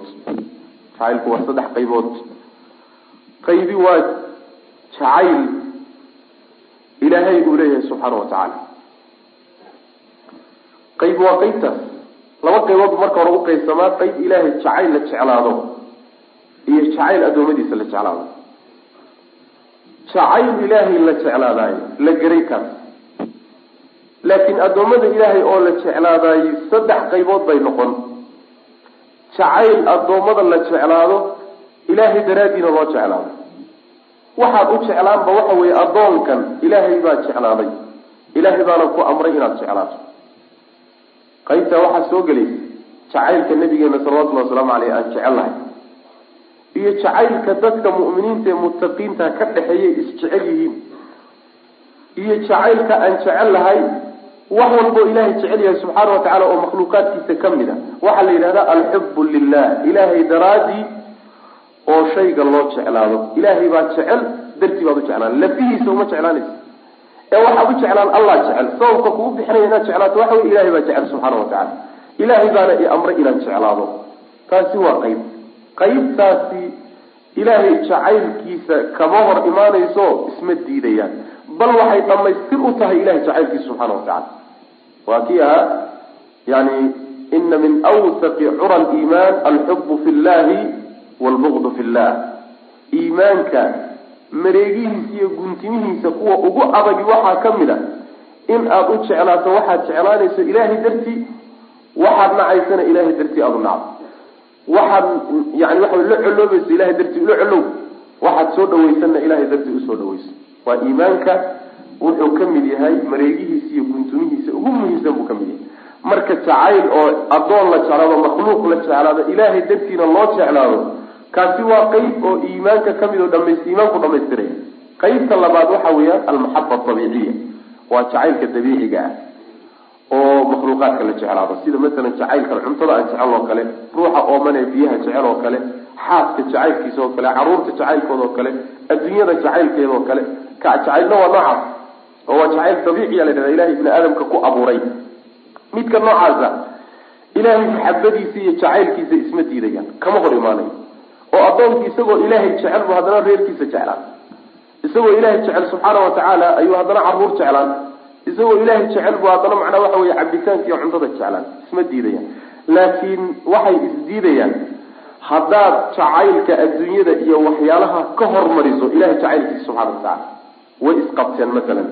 Jacaylku waa saddex qaybood. Qaybi waa jacayl ilaahay uu leeyahay subxaana wa tacaala qayb waa qaybtaas laba qaybood marka hore u qaybsamaa qayb ilaahay jacayl la jeclaado iyo jacayl addoommadiisa la jeclaado. Jacayl ilaahay la jeclaadaayo la geray kaas. Laakiin addoommada ilaahay oo la jeclaadaayo saddex qaybood bay noqon. Jacayl addoommada la jeclaado ilaahay daraaddiina loo jeclaado waxaad u jeclaanba waxa weeye addoonkan ilaahay baa jeclaaday. Ilaahay baana ku amray inaad jeclaato qaybtaa waxaa soo gelaysa jacaylka nabigeena salawatullhi wasalaamu caleyh aan jecelnahay. Iyo jacaylka dadka mu'miniinta ee muttaqiinta ka dhexeeyay isjecel yihiin. Iyo jacaylka aan jecel lahay wax walboo ilaahay jecel yahay subxaana wa tacala oo makhluuqaadkiisa ka mid a waxaa la yidhahdaa alxubu lilah ilaahay daraadii oo shayga loo jeclaado. Ilaahay baa jecel dartii baad u jeclaan. Lafihiisa uma jeclaanaysa ee waxaad u jeclaan allah jecel sababka kugu bixinaya inaad jeclaato waxa wey ilahay baa jecel subxaana wa tacala ilaahay baana i amray inaan jeclaado. Taasi waa qayb. Qaybtaasi ilaahay jacaylkiisa kama hor imaanayso isma diidayaan. Bal waxay dhamaystir u tahay ilahay jacaylkiisa subxaana wa tacala waa kii ahaa yani ina min awsaqi cura liimaan alxubu fi llahi wlbugdu fi llah iimaanka mareegihiisa iyo guntimihiisa kuwa ugu adagi waxaa ka mid a in aada u jeclaato waxaad jeclaanayso ilaahay dartii waxaad nacaysana ilahay dartii aada u nacdo waxaad yani waxa la coloobayso ilahay dartii ula colow waxaad soo dhawaysanna ilahay dartii u soo dhawayso. Waa iimaanka wuxuu ka mid yahay mareegihiisa iyo guntumihiisa ugu muhiimsan buu ka mid yahay. Marka jacayl oo addoon la jeclaado makhluuq la jeclaado ilaahay dartiina loo jeclaado kaasi waa qeyb oo iimaanka ka mid oo iimaanku dhamaystiraya qeybta labaad waxa weeyaan almaxaba abiiciya waa jacaylka dabiiciga ah oo makhluuqaadka la jeclaado. Sida masalan jacaylkan cuntada aan jecel oo kale ruuxa ooman ee biyaha jecel oo kale xaaska jacaylkiisa oo kale carruurta jacaylkooda oo kale adduunyada jacaylkeeda oo kale. Ka jacaylna waa noocaas oo waa jacayl dabiiciya la dhahda ilahay ibni aadamka ku abuuray. Midka noocaasa ilaahay maxabadiisa iyo jacaylkiisa isma diidayaan. Kama hor imaanayo oo addoonki isagoo ilaahay jecel bu haddana reerkiisa jeclaa isagoo ilaahay jecel subxaana wa tacaala ayuu haddana carruur jeclaan. Isagoo ilaahay jecel buu haddana macnaa waxa weye cabitaanka iyo cuntada jeclaan isma diidayaan. Laakiin waxay isdiidayaan haddaad jacaylka adduunyada iyo waxyaalaha ka hormariso ilahay jacaylkiisa subxana wa tacaala way isqabteen masalan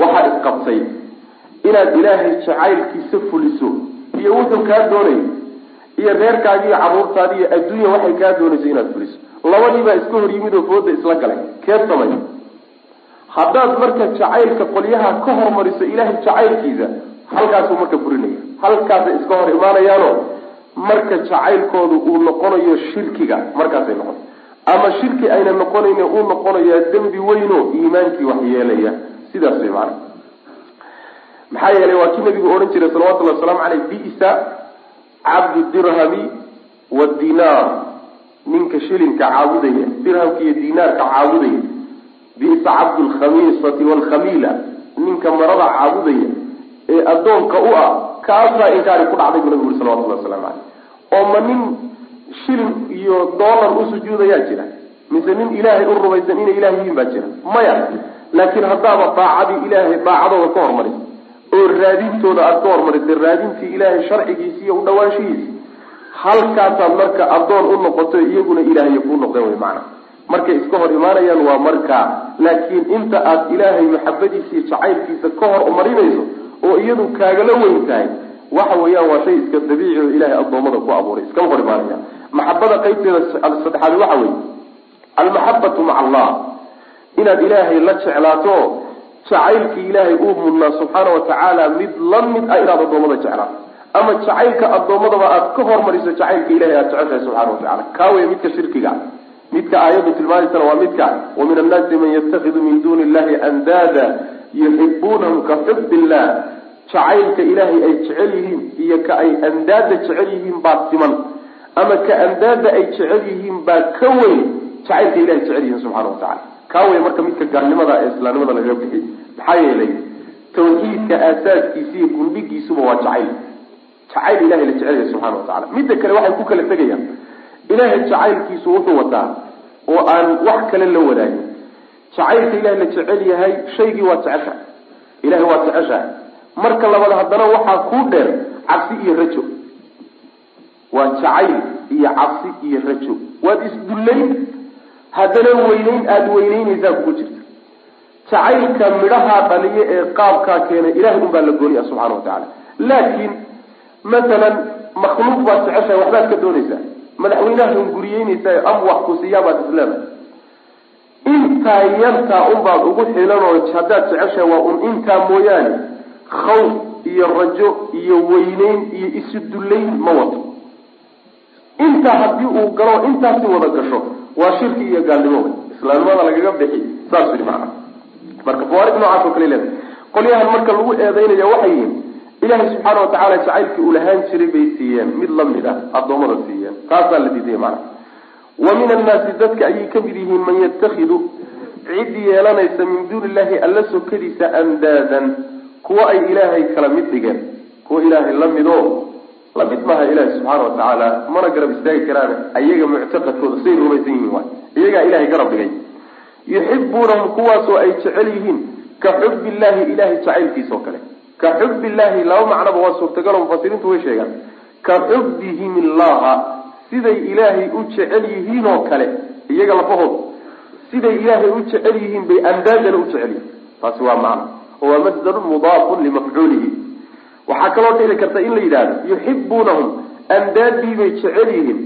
waxaad isqabtay inaad ilaahay jacaylkiisa fuliso iyo wuxuu kaa doonay iyo reerkaagi iyo carruurtaadi iyo adduunya waxay kaa doonayso inaad fuliso. Labadiibaa iska hor yimid oo fooda isla galay. Keed samay? Haddaad marka jacaylka qolyaha ka hormariso ilaahay jacaylkiisa halkaasuu marka burinaya. Halkaasay iska hor imaanayaano marka jacaylkoodu uu noqonayo shirkiga markaasay noqon. Ama shirki ayna noqonayn uu noqonayaa dembi weyno iimaankii wax yeelaya. Sidaas way maana maxaa yeelay waa kii nabigu odhan jiray salawatullhi wasalaamu caleyh bisa cabdu dirhami wadinaar ninka shilinka caabudaya dirhamka iyo dinaarka caabudaya bisa cabdu lkhamiisati waalkhamiila ninka marada caabudaya ee addoonka u ah kaasaa inkaari ku dhacday buu nabigu uri salawatullahi waslamu caleyh oo ma nin shilin iyo dollar u sujuudayaa jira mise nin ilaahay u rumaysan inay ilaah yihiin baa jira. Maya laakiin haddaaba daacadii ilaahay daacadooda ka hormarisa oo raadintooda aada ka hormarisay raadintii ilaahay sharcigiisi iyo u dhawaanshihiisi halkaasaad marka addoon u noqoto iyaguna ilaahay kuu noqdeen way macana markay iska hor imaanayaan waa markaa laakiin inta aad ilaahay maxabadiisa iyo jacaylkiisa ka hor marinayso oo iyadu kaagala weyn tahay waxa weeyaan waa shay iska dabiici oo ilaahay addoommada ku abuuray iskama hor imaanaya maxabada qaybteeda saddexaad waxa weeye. Almaxabatu maca allah. Inaad ilaahay la jeclaato jacaylkii ilaahay uu mudnaa subxaana wa tacaala mid la mid ah inaad addoommada jeclaato ama jacaylka addoommadaba aad ka hormariso jacaylka ilahay aad jeceshahay subxana wa tacala kaa wey midka shirkiga midka aayaddu tilmaamaysana waa midka wa min annaasi man yattakidu min duuni illahi andaada yuxibuunahum ka xub illah jacaylka ilaahay ay jecel yihiin iyo ka ay andaada jecel yihiin baa siman. Ama ka andaada ay jecel yihiin baa ka weyn jacaylka ilahay jecel yihiin subxana wa tacala kaa wey marka midka gaalnimada ee islaamnimada lagaga bixiy maxaa yeelay tawxiidka aasaaskiisa iyo gundhigiisuba waa jacayl. Jacayl ilahay la jecel yahay wa tacala midda kale waxay ku kala tegayaan ilaahay jacaylkiisu wuxuu wataa oo aan wax kale la wadaagin jacaylka ilahay la jecel yahay shaygii waa jeceshahay ilahay waa jeceshahay marka labaad haddana waxaa kuu dheer cabsi iyo rajo. Waa jacayl iyo cabsi iyo rajo. Waad isdullayn haddana weyneyn aada weyneynaysaa kugu jirta. Jacaylka midhahaa dhaliya ee qaabkaa keena ilahay un baa la gooniya subxana wa tacaala. Laakiin masalan makhluuq baad jeceshahay waxbaad ka doonaysaa. Madaxweynaha hunguriyeynaysaa am wax ku siiyaa baad isleedahay intaa yartaa unbaad ugu xilanoo haddaad jeceshahay waa un intaa mooyaane khawf iyo rajo iyo weyneyn iyo isu dullayn ma wato intaa haddii uu galo intaasi wada gasho waa shirki iyo gaalnimo islaamnimada lagaga bixi saas yidhi macana marka fawaarid noocaas oo kale leedahay qolyahan marka lagu eedeynaya waxay yihiin ilaahay subxaana wa tacaala jacaylkii uu lahaan jiray bay siiyeen mid la mid ah addoommada siiyeen. Taasaa la diidaya macana wa min annaasi dadka ayay ka mid yihiin man yatakhidu cid yeelanaysa min duuni illahi alla sokadiisa andaadan kuwa ay ilaahay kala mid dhigeen kuwa ilaahay la mido. la mid maaha ilaahi subxaana wa tacaala mana garab istaagi karaan ayaga muctaqadkooda say rumaysan yihiin waay. Iyagaa ilahay garab dhigay. Yuxibuunahum kuwaasoo ay jecel yihiin ka xubbi illahi ilahay jacaylkiisa oo kale. Ka xubbi illahi laba macnoba waa suurtagalo mufasiriintu way sheegaan. Ka xubbihim illaha siday ilaahay u jecel yihiin oo kale. Iyaga lafahood siday ilaahay u jecel yihiin bay andaadana u jecel yihiin. Taasi waa macno. Oo waa masdarun mudaafun limafcuulihi waxaa kaloo dhici karta in la yidhaahdo yuxibuunahum andaadii bay jecel yihiin.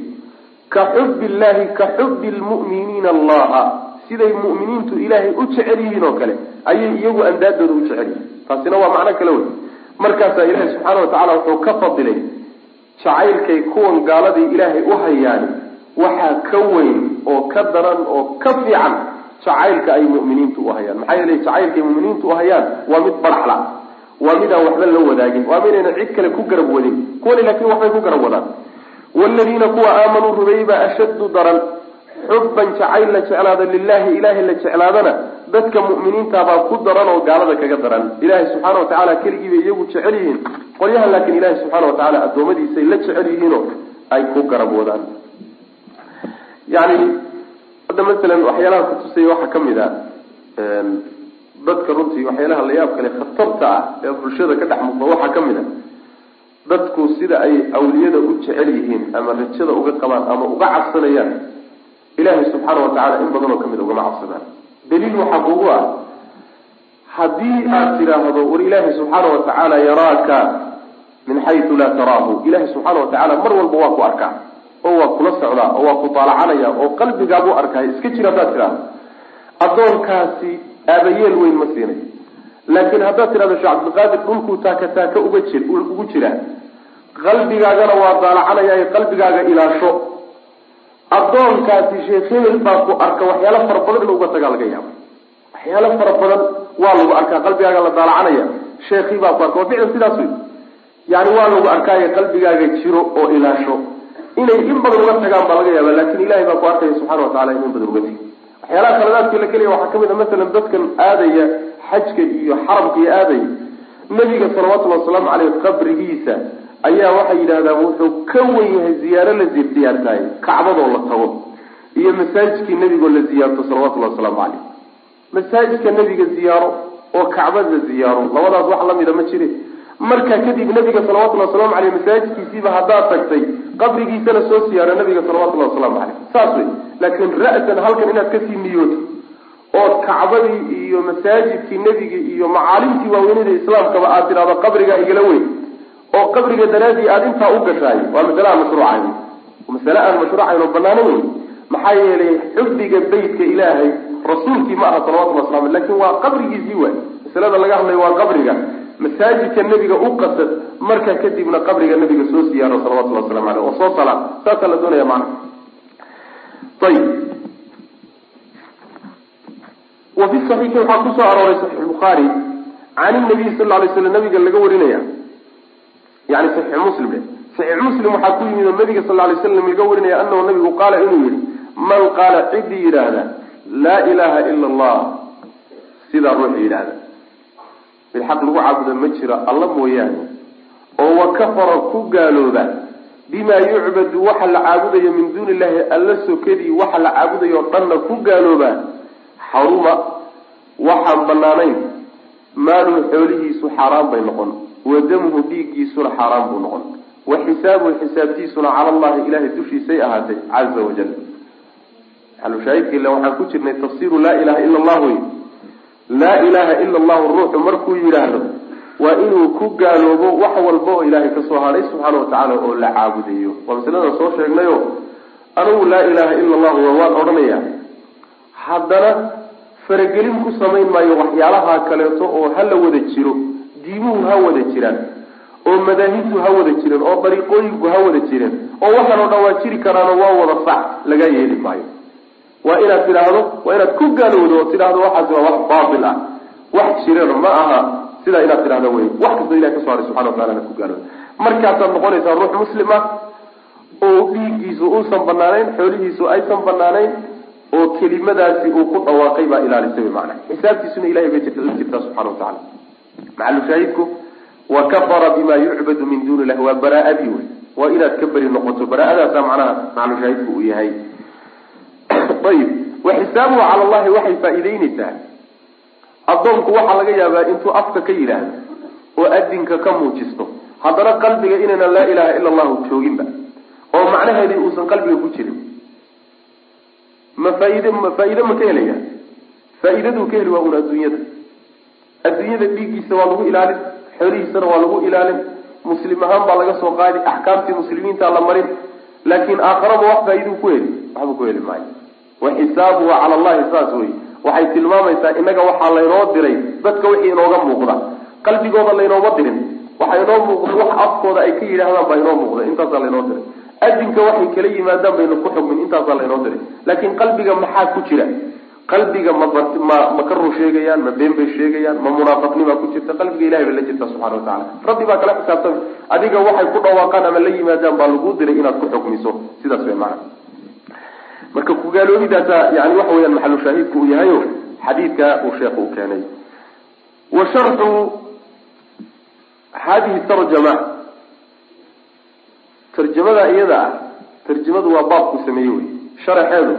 Ka xubbi illahi ka xubbi lmu'miniina allaha. Siday mu'miniintu ilaahay u jecel yihiin oo kale ayay iyagu andaadooda u jecel yihiin. Taasina waa macno kale wey markaasaa ilaahi subxaana watacala wuxuu ka fadilay jacaylkay kuwan gaaladii ilaahay u hayaani. Waxaa ka weyn oo ka daran oo ka fiican jacaylka ay mu'miniintu u hayaan. Maxaa yeelay jacaylkaay mu'miniintu u hayaan waa mid baraxla waa midaan waxba la wadaagin. Waa midayna cid kale ku garab wadin kuwani laakiin waxbay ku garab wadaan waaladiina kuwa aamanuu rumeeyey baa ashaddu daran. Xubban jacayl la jeclaado lilahi ilaahay la jeclaadana dadka mu'miniintabaa ku daran oo gaalada kaga daran. Ilaahay subxaana watacaala keligii bay iyagu jecel yihiin. Qolyahan laakiin ilaahay subxaana watacaala addoommadiisay la jecel yihiinoo ay ku garab wadaan yani hadda masalan waxyaalaha kutusaya waxaa ka mid a dadka runtii waxyaalaha la yaab kale khatarta ah ee bulshada ka dhex muuqda waxaa ka mid a dadku sida ay awliyada u jecel yihiin ama rajada uga qabaan ama uga cabsanayaan ilaahay subxaana watacaala in badan oo ka mid ugama cabsadaan. Daliil waxaa kugu ah haddii aad tidhaahdo war ilaahay subxaana watacaala yaraaka min xayu laa taraahu. Ilaahay subxaana watacaala mar walba waa ku arkaa oo waa kula socdaa oo waa ku taalacanaya oo qalbigaabuu arkaay iska jira haddaad tidhahdo addoonkaasi aabayeel weyn ma siinay. Laakiin haddaad tidhahdo sheekh cabdilqaadir dhulkuu taaka taaka uga jir ugu jiraa qalbigaagana waa daalacanaya qalbigaaga ilaasho. Addoonkaasi sheekh hebel baa ku arka waxyaalo fara badan in uga tagaa laga yaaba waxyaalo fara badan waa lagu arkaa qalbigaaga la daalacanaya sheekii baa ku arka waa ficlan sidaas wey yani waa lagu arkaayo qalbigaaga jiro oo ilaasho. Inay in badan uga tagaan baa laga yaaba laakiin ilahay baa ku arkaya subxana watacala in in badan uga tegi waxyaalaha khaladaadka la kelaya waxaa ka mid a masalan dadkan aadaya xajka iyo xaramka iyo aadaya. Nabiga salawatullhi wasalaamu caleyh qabrigiisa ayaa waxay yidhahdaan wuxuu ka wen yahay ziyaaro la ziyaartaaye kacbadoo la tago iyo masaajidkii nebigoo la ziyaarto salawatullahi wasalaamu caleyh masaajidka nebiga ziyaaro oo kacbada ziyaaro labadaas wax lamida ma jire. Markaa kadib nabiga salawatullhi waslamu aleyh masaajidkiisiiba haddaad tagtay qabrigiisana soo siyaaro nabiga salawatullahi waslamu caleyh saas wey laakiin ra-san halkan inaad ka sii niyooto ood kacbadii iyo masaajidkii nebiga iyo macaalimtii waaweynida islaamkaba aad tidhahdo qabrigaa igala weyn oo qabriga daraadii aada intaa u gashaay waa masale aan mashruucayn. Masale aan mashruucayn oo banaano wey maxaa yeelay xubbiga beytka ilaahay rasuulkii ma aha salawatullah waslam laakiin waa qabrigiisii waay. Masalada laga hadlayo waa qabriga. Masaajidka nebiga u qasad markaa kadibna qabriga nebiga soo siyaaro salawatullah waslamu aleyh oo soo sala saasaa la doonaya macana ayib wa fi saxiixi waxaa ku soo arooray saxiix bukhaari can inabiy sal lay slam nabiga laga warinaya. yani saxiix muslim. Le saxiix muslim waxaa ku yimid oo nabiga sal lay slam laga warinaya anahu nabigu qaala inuu yihi man qaala cidii yidhaahda laa ilaha ila allah. Sidaa ruuxu yidhaahda. Mid xaq lagu caabuda ma jiro alla mooyaane. Oo wa kafara ku gaalooba bimaa yucbadu waxa la caabudayo min duuni illahi alla sokadii waxa la caabudayo dhanna ku gaalooba xaruma waxaan banaanayn maaluhu xoolihiisu xaaraan bay noqon. Wa damuhu dhiiggiisuna xaaraan buu noqon. Wa xisaabuhu xisaabtiisuna cala allahi ilahay dushiisay ahaatay caza wajal maxalushaahidka ila waxaan ku jirnay tafsiru laa ilaha ila allah wey laa ilaha ila allahu ruuxu markuu yidhaahdo waa inuu ku gaaloobo wax walba oo ilaahay ka soo hadhay subxaana watacaala oo la caabudayo. Waa masaladan soo sheegnayo anigu laa ilaha ila allahu waa waan odhanaya haddana faragelin ku samayn maayo waxyaalaha kaleeto oo ha la wada jiro diimuhu ha wada jiraan oo madaahibtu ha wada jireen oo dariiqooyinku ha wada jireen oo waxaan oo dhan waa jiri karaano waa wada sax laga yeeli maayo. Waa inaad tidhaahdo waa inaad ku gaalowdo oo tidhaahdo waxaasi waa wax baatil ah. Wax jirana ma aha sidaa inaad tidhahdo wey wax kastoo ilahi ka soo haray subxana watacala inaad ku gaalowdo markaasaad noqonaysaa ruux muslim ah oo dhiiggiisu uusan banaanayn xoolihiisu aysan banaanayn oo kelimadaasi uu ku dhawaaqay baa ilaalisay wy maanaa xisaabtiisuna ilahay bay la jirtaa subxana watacala maxalushaahidku wa kafara bima yucbadu min duuni illahi waa baraa-adii wey. Waa inaad ka beri noqoto baraa-adaasa macnaha maxalushaahidku uu yahay. [coughs] Ayib wa xisaabuhu cala allahi waxay faa-iideyneysaa addoonku waxaa laga yaabaa intuu afka ka yidhaahdo oo adinka ka muujisto haddana qalbiga inaynan laa ilaha ila allahu jooginba oo macnaheedii uusan qalbiga ku jirin. Ma faaid ma faa-iide ma ka helaya? Faa-iidaduu ka heli waa un adduunyada. Adduunyada dhiiggiisa waa lagu ilaalin xoolihiisana waa lagu ilaalin muslim ahaan baa laga soo qaadi axkaamtii muslimiinta la marin laakin aakharaba wax faa-iduu ku heli waxba ku heli maayo. Wa xisaabuhu cala allahi saas wey waxay tilmaamaysaa innaga waxaa laynoo diray dadka wixii inooga muuqda. Qalbigooda laynooma dirin. Waxa inoo muuqda wax afkooda ay ka yidhaahdaan baa inoo muuqda. Intaasaa laynoo diray. Adinka waxay kala yimaadaan baynu ku xugmin. Intaasaa laynoo diray. Laakiin qalbiga maxaa ku jira? Qalbiga ma ma ma ka run sheegayaan ma been bay sheegayaan ma munaafaqnimaa ku jirta. Qalbiga ilahay bay la jirta subxana watacala rabbi baa kala xisaabtami. Adiga waxay ku dhawaaqaan ama la yimaadaan baa laguu diray inaad ku xukmiso sidaas way macana marka kugaaloobidaasa yani waxa weyaan maxalu shaahidku uu yahayo xadiidka uu sheekhu u keenay. Wa sharxu hadihi tarjama. Tarjamada iyada ah tarjamadu waa baabku sameeye wey sharaxeedu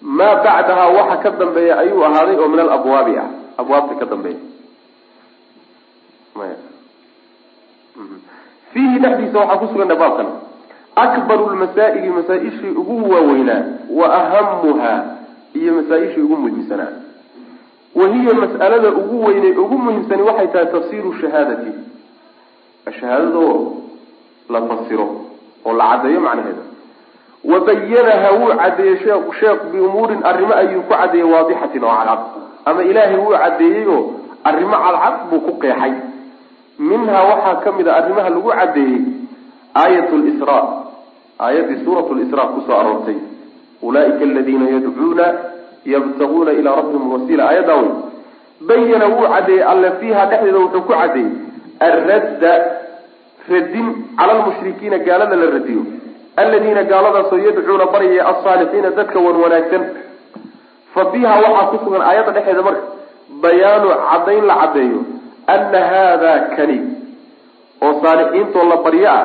maa bacdahaa waxa ka dambeeya ayuu ahaaday oo min alabwaabi ah. Abwaabta ka dambeeya. Fiihi dhexdiisa waxaa kusugan baabkan akbaru lmasaa'ili masaa-ishii ugu waaweynaa wa ahamuhaa iyo masaa-ishii ugu muhiimsanaa. Wa hiya mas'alada ugu weynay ugu muhiimsani waxay tahay tafsiru shahaadati. Shahaadada oo la fasiro oo la caddeeyo macnaheeda. Wa bayanaha wuu caddeeyey sheekh biumuurin arrimo ayuu ku caddeeyey waadixatin oo cadcad ama ilaahay wuu caddeeyey oo arrimo cadcad buu ku qeexay. Minhaa waxaa ka mid a arrimaha lagu caddeeyey aayat lsra aayaddii suurat lisra ku soo aroortay ulaa'ika aladiina yadcuuna yabtaguuna ilaa rabbihim wasiila. Aayaddaa wey bayana wuu caddeeyey alle fiiha dhexdeeda wuxuu ku caddeeyey alradda radin cala lmushrikiina gaalada la radiyo. Aladiina gaaladaasoo yadcuuna baryaya alsaalixiina dadka wan wanaagsan. Fa fiiha waxaa ku sugan aayadda dhexeeda marka bayaanu caddayn la caddeeyo ana haada kani oo saalixiintoo la baryo ah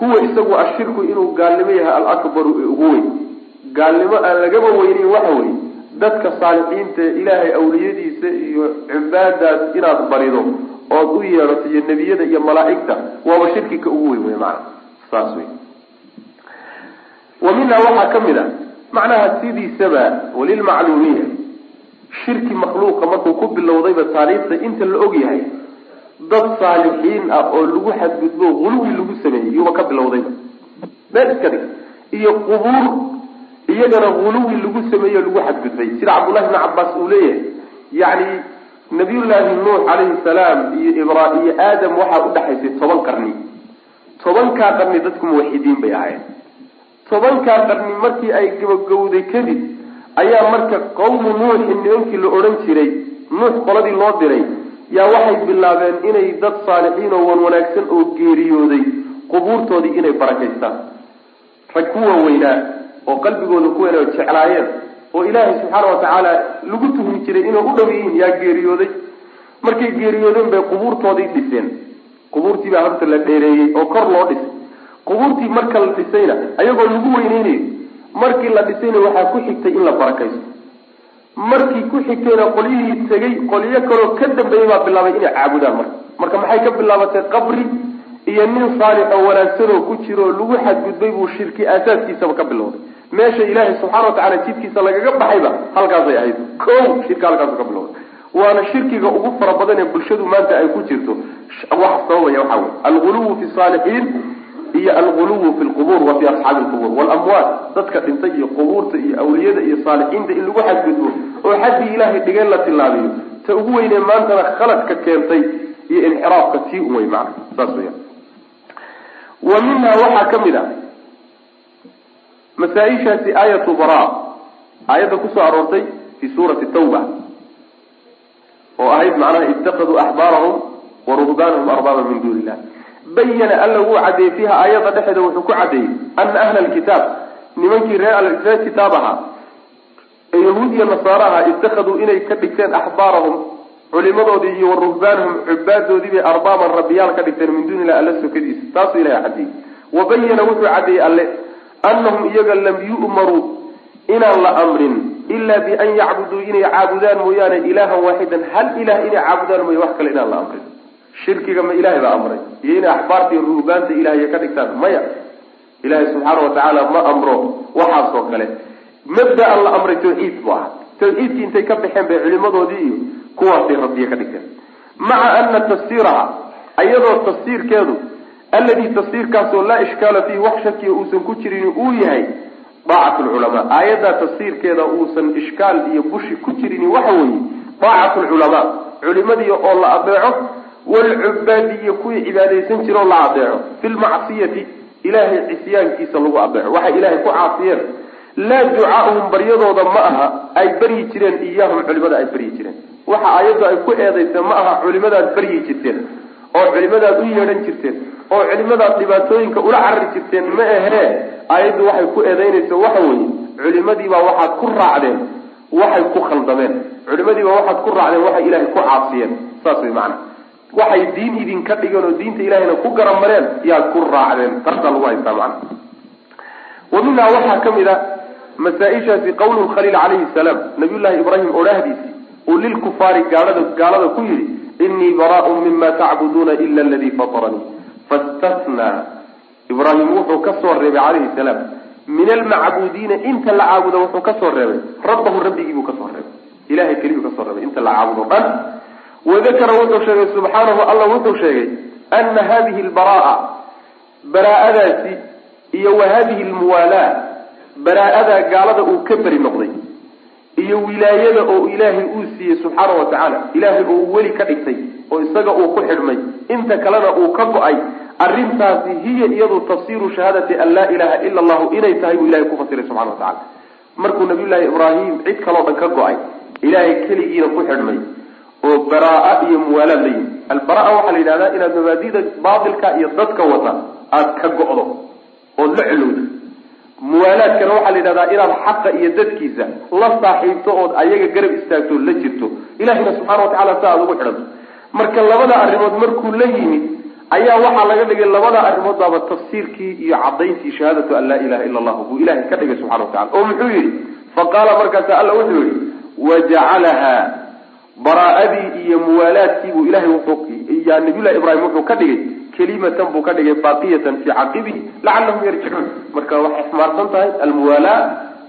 huwa isagu ashirku inuu gaalnimo yahay alakbaru ee ugu weyn. Gaalnimo aan lagaba weynin waxa weye dadka saalixiinta ee ilaahay awliyadiisa iyo cibaadaas inaad barido ood u yeedhato iyo nebiyada iyo malaa'igta waaba shirki ka ugu weyn wey maana saas wey wa minhaa waxaa ka mid a macnaha sidiisaba walilmacluumiya shirki makhluuqa markuu ku bilowdayba taariikhda inta la og yahay dad saalixiin ah oo lagu xadgudbo huluwi lagu sameeyey yuuba ka bilowdayba meel iska dhig iyo qubuur iyagana huluwi lagu sameeyo lagu xadgudbay. Sida cabdullahi bni cabaas uu leeyahay yacni nabiyullaahi nuux calayhi salaam iyo ibra iyo aadam waxaa udhexaysay toban qarni. Tobankaa qarni dadku muwaxidiin bay ahayd tobankaa qarni markii ay gabagowday kadib ayaa marka qawmu nuuxin nimankii la odhan jiray nuux qoladii loo diray yaa waxay bilaabeen inay dad saalixiin oo wan wanaagsan oo geeriyooday qubuurtoodii inay barakaystaan. Rag ku waaweynaa oo qalbigooda ku weyn oo jeclaayeen oo ilaahay subxaana watacaala lagu tuhmi jiray inay u dhow yihiin yaa geeriyooday. Markay geeriyoodeen bay qubuurtoodii dhiseen. Qubuurtii baa horta la dheereeyey oo kor loo dhisay. Qubuurtii marka la dhisayna ayagoo lagu weyneynayo markii la dhisayna waxaa ku xigtay in la barakaysto markii ku xigtayna qolyihii tegey qolyo kaloo ka dambeeyey baa bilaabay inay caabudaan marka. Marka maxay ka bilaabatay? Qabri iyo nin saalix oo wanaagsanoo ku jiro oo lagu xadgudbay buu shirki aasaaskiisaba ka bilowday. Meesha ilaahay subxaana watacaala jidkiisa lagaga baxayba halkaasay ahayd. Ko shirka halkaasu ka bilowday. Waana shirkiga ugu fara badan ee bulshadu maanta ay ku jirto. Wax sababaya waxaa wey alguluwu fi saalixiin iyo alguluwu fi lqubuur wa fi asxaabi lqubuur. Walamwaat dadka dhintay iyo qubuurta iyo awliyada iyo saalixiinta in lagu xadgudbo oo xaddii ilaahay dhigeen la tilaabiyo ta ugu weynee maantana khaladka keentay iyo inxiraafka tii un wey macna. Saas weya wa minha waxaa ka mid a masaa-ishaasi aayatu bara aayadda ku soo aroortay fi suurati tawba oo ahayd macnaha itakaduu axbaarahum wa ruhbaanahum arbaaba min duuni illah bayana alla wuu caddeeyey fiiha aayadda dhexeeda wuxuu ku caddeeyey ana ahla alkitaab nimankii reer reer kitaab ahaa ee yahuud iyo nasaaro ahaa itakaduu inay ka dhigteen axbaarahum culimadoodii iyo wa ruhbaanahum cubaadoodii bay arbaaban rabbiyaal ka dhigteen min duuni illah alla sokadiisa taasuu ilahay caddeeyey wa bayana wuxuu caddeeyey alle anahum iyaga lam yu'maruu inaan la amrin ilaa bian yacbuduu inay caabudaan mooyaane ilaahan waaxidan hal ilah inay caabudaan mooya wax kale inaan la amrin shirkiga ma ilahay baa amray. Iyo inay axbaarta iyo ruhbaanta ilahay ka dhigtaan maya. Ilaahay subxaana watacaala ma amro waxaasoo kale. Mabdaan la amray tawxiid bu aha tawxiidkii intay ka baxeen bay culimadoodii iyo kuwaasay rabbiye ka dhigteen. Maca ana tafsiiraha ayadoo tafsiirkeedu alladii tafsiirkaasoo laa ishkaala fiihi wax shakiya uusan ku jirin uu yahay daacat lculamaa aayaddaa tafsiirkeeda uusan ishkaal iyo bushi ku jirin waxa weeye daacat lculamaa culimadii oo la adeeco walcubaadi iyo kuwii cibaadaysan jira oo la adeeco fi lmacsiyati ilaahay cisyaankiisa lagu adeeco waxay ilaahay ku caasiyeen laa ducaahum baryadooda ma aha ay baryi jireen iyaahum culimada ay baryi jireen waxa aayaddu ay ku eedaysa ma aha culimadaad baryi jirteen oo culimadaad u yeedhan jirteen oo culimadaad dhibaatooyinka ula carari jirteen ma ahee aayaddu waxay ku eedaynaysa waxa weeye culimadiibaa waxaad ku raacdeen waxay ku khaldameen culimadiibaa waxaad ku raacdeen waxay ilaahay ku caasiyeen saas way macana waxay diin idinka dhigeen oo diinta ilahayna ku garamareen yaad ku raacdeen. Taasaa lagu haystaa macana wa waxaa ka mid a masaa-ishaasi qawlu khaliil calayhi salaam. Nabiyullaahi ibraahim odhaahdiisii uu lilkufaari gaalada gaalada ku yidhi inii baraaun mima tacbuduuna ila aladii fataranii. Fastathnaa ibraahim wuxuu ka soo reebay calayhi salaam. Min almacbuudiina inta la caabudo wuxuu ka soo reebay. Rabbahu rabbigiibuu ka soo reebay. Ilahay keliyuu ka soo reebay. Inta la caabudo dhan wadakara wuxuu sheegay subxaanahu alla wuxuu sheegay ana hadihi lbaraa baraa-adaasi iyo wa hadihi lmuwaalaa baraa-adaa gaalada uu ka beri noqday iyo wilaayada oo ilaahay uu siiyey subxaana wa tacaala ilaahay oo uu weli ka dhigtay oo isaga uu ku xidhmay inta kalena uu ka go'ay arrintaasi hiya iyadu tafsiru shahaadati an laa ilaha ila allahu inay tahay buu ilahay ku fasiray subxana wa tacala markuu nabiyullaahi ibraahim cid kaloo dhan ka go'ay ilaahay keligiina ku xidhmay oo baraa iyo muwaalaad la yimi albaraa waxaa la yidhahdaa inaad mabaadida baatilka iyo dadka wata aada ka go-do ood la celowdo muwaalaadkana waxaa la yidhahdaa inaad xaqa iyo dadkiisa la saaxiibto ood ayaga garab istaagto la jirto. Ilahina subxana watacala si aada ugu xidhanto marka labada arrimood markuu la yimid ayaa waxaa laga dhigay labada arrimood baaba tafsiirkii iyo cadayntii shahaadatu an laa ilaha ila allah buu ilahay ka dhigay subxana watacala oo muxuu yidhi? Faqaala markaasa alla wuxuu yihi wajacalaha baraa-adii iyo muwaalaadkii buu ilahay wuxuu nabiyullahi ibraahim wuxuu ka dhigay kelimatan buu ka dhigay baaqiyatan fii caqibihi lacalahum yarjicuun. Marka waxay xmaarsan tahay almuwalaa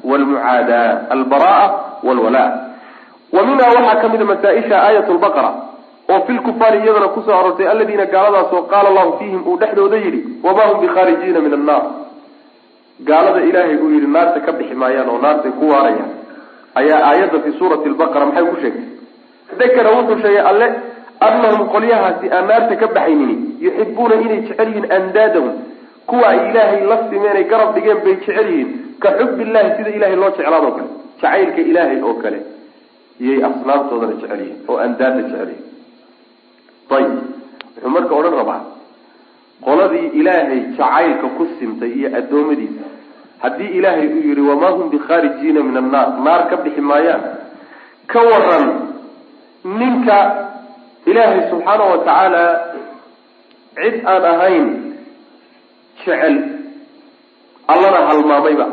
walmucaadaa albaraa walwala wa minhaa waxaa ka mida masaa-isha lbaqara oo fi lkufaari iyadana ku soo aroortay aladiina gaaladaasoo qaala allahu fiihim uu dhexdooda yidhi wamaa hum bikhaarijiina min annaar. Gaalada ilaahay uu yidhi naarta ka bixi maayaan oo naartay ku waarayaan. Ayaa aayadda fi suurati lbaqara maxay ku sheegtay dakara wuxuu sheegay alle annahum qolyahaasi aan naarta ka baxaynini yuxibuuna inay jecel yihiin andaadahum. Kuwa ay ilaahay la simeenay garab dhigeen bay jecel yihiin ka xub illahi sida ilahay loo jeclaadoo kale jacaylka ilaahay oo kale iyay asnaamtoodana jecel yihiin oo andaada jecel yihiin. Ayib wuxuu marka odhan rabaa qoladii ilaahay jacaylka ku simtay iyo addoommadiisa haddii ilaahay uu yihi wamaa hum bikhaarijiina min annaar naar ka bixi maayaan ka waran ninka ilaahay subxaana wa tacaala cid aan ahayn jecel allana halmaamayba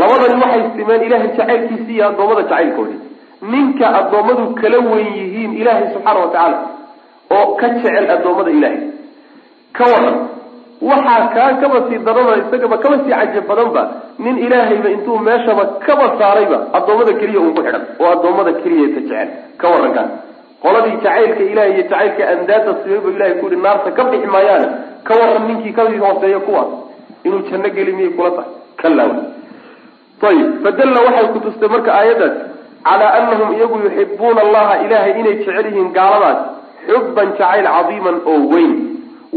labadani waxay simeen ilaahay jacaylkiisi iyo addoommada jacaylkoodii. Ninka addoommadu kala weyn yihiin ilaahay subxaana wa tacaala oo ka jecel addoommada ilaahay. Ka waran waxaa kaa kaba sii darana isagaba kaba sii cajab badanba nin ilaahayba intuu meeshaba kaba saarayba addoommada keliya uun ku xidhan oo addoommada keliya ka jecel. Ka warankaas qoladii jacaylka ilahay iyo jacaylka andaada sibayba ilahay ku yihi naarta ka bixi maayaane ka waran ninkii ka sii hooseeya kuwaas inuu janno geli miyay kula tahay. Kalaaw ayib fadalla waxay kutustay marka aayaddaas calaa anahum iyagu yuxibuuna allaha ilahay inay jecel yihiin gaaladaas xubban jacayl cadiiman oo weyn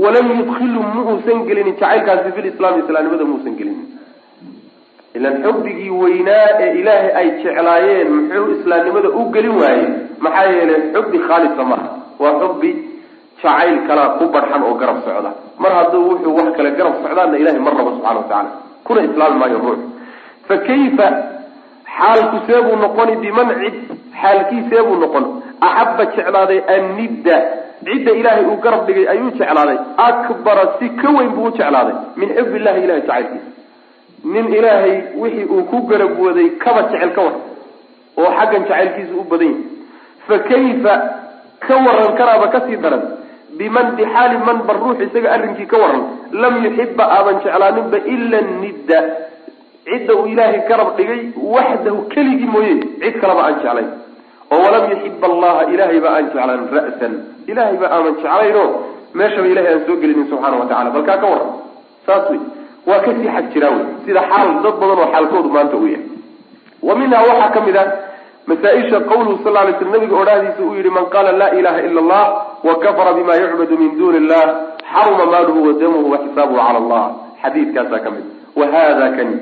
walam yudkhilhum ma uusan gelinin jacaylkaasi filislaami islaamnimada muusan gelinin ilan xubbigii weynaa ee ilaahay ay jeclaayeen muxuu islaamnimada u gelin waayey maxaa yeelay xubbi khaalisa maha waa xubbi jacayl kalaa ku barxan oo garab socda mar hadduu wuxuu wax kale garab socdaana ilahay mar rabo subxana watacala kuna islaami maayo ruux fa kayfa xaalku seebuu noqoni biman cid xaalkiiseebuu noqon axabba jeclaaday annidda cidda ilaahay uu garab dhigay ayuu jeclaaday. Akbara si ka weyn buu u jeclaaday min xub illahi ilahay jacaylkiisa nin ilaahay wixii uu ku garab waday kaba jecel ka waran oo xaggan jacaylkiisa u badan yahay. Fa kayfa ka waran karaaba ka sii daran? Biman bixaali man bar ruux isaga arrinkii ka waran lam yuxiba aadan jeclaaninba ila nidda. Cidda uu ilaahay garab dhigay waxdahu keligii mooye cid kaleba aan jeclayn oo walam yuxiba allaha ilaahayba aan jeclaan ra'san ilahayba aaman jeclayno meeshaba ilahay aan soo gelinin subxaana wa tacala balkaa ka waran saas wey waa ka sii xag jiraa wey sida xaal dad badan oo xaalkoodu maanta uu yahay wa minhaa waxaa ka mid ah masaaisha qawluhu sal lay sl nabiga odhahdiisa uu yihi man qaala laa ilaha ila allah wa kafara bima yucbadu min duni illah xaruma maaluhu wa damuhu wa xisaabuhu cala allah xadiidkaasaa ka mid wa hada kani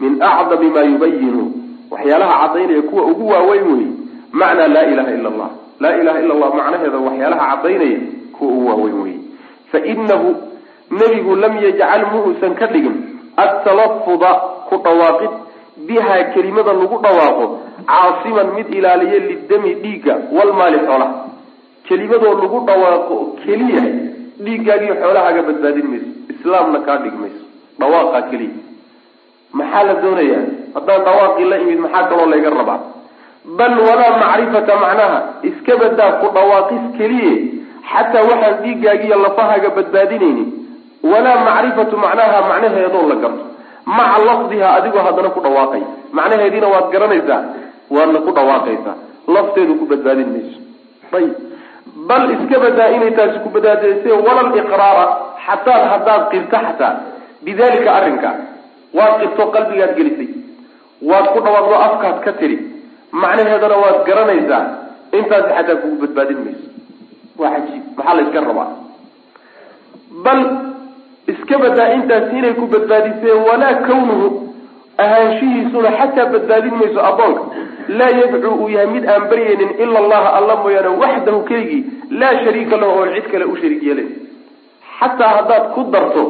min acdami ma yubayinu waxyaalaha cadaynaya kuwa ugu waaweyn wey macnaa laa ilaha ila allah laa ilaha ila allah macnaheeda waxyaalaha cadaynaya kuwa ugu waaweyn wey fainahu nebigu lam yajcal ma uusan ka dhigin atalafuda ku dhawaaqid bihaa kelimada lagu dhawaaqo caasiman mid ilaaliya lidami dhiigga walmaali xoolaha. Kelimadoo lagu dhawaaqo keliya dhiiggaagiyo xoolahaaga badbaadin mayso islaamna kaa dhig mayso dhawaaqaa keliya. Maxaa la doonayaa? Haddaan dhawaaqii la imid maxaa kaloo layga rabaa bal walaa macrifata macnaha iska badaa ku dhawaaqis keliye xataa waxaan dhiiggaagiiyo lafahaaga badbaadinaynin walaa macrifatu macnaha macnaheedoo la garto. Maca lafdiha adigoo haddana ku dhawaaqay. Macnaheediina waad garanaysaa waadna ku dhawaaqaysaa. Lafteedu ku badbaadin mayso. Ayib bal iska badaa inay taasi ku badbaadayse wala liqraara xataa haddaad qirto xataa. Bidalika arrinka waad qirto qalbigaad gelisay. Waad ku dhawaaqdo afkaad ka tiri macnaheedana waad garanaysaa. Intaasi xataa kugu badbaadin mayso. Waa cajiib maxaa la yska rabaa? Bal iska badaa intaasi inay ku badbaadisee walaa kawnuhu ahaanshihiisuna xataa badbaadin mayso addoonka. Laa yadcuu uu yahay mid aan baryaynin ila allaha alla mooyaane waxdahu keligii laa shariika lahu oon cid kale u shariik yeelayn xataa haddaad ku darto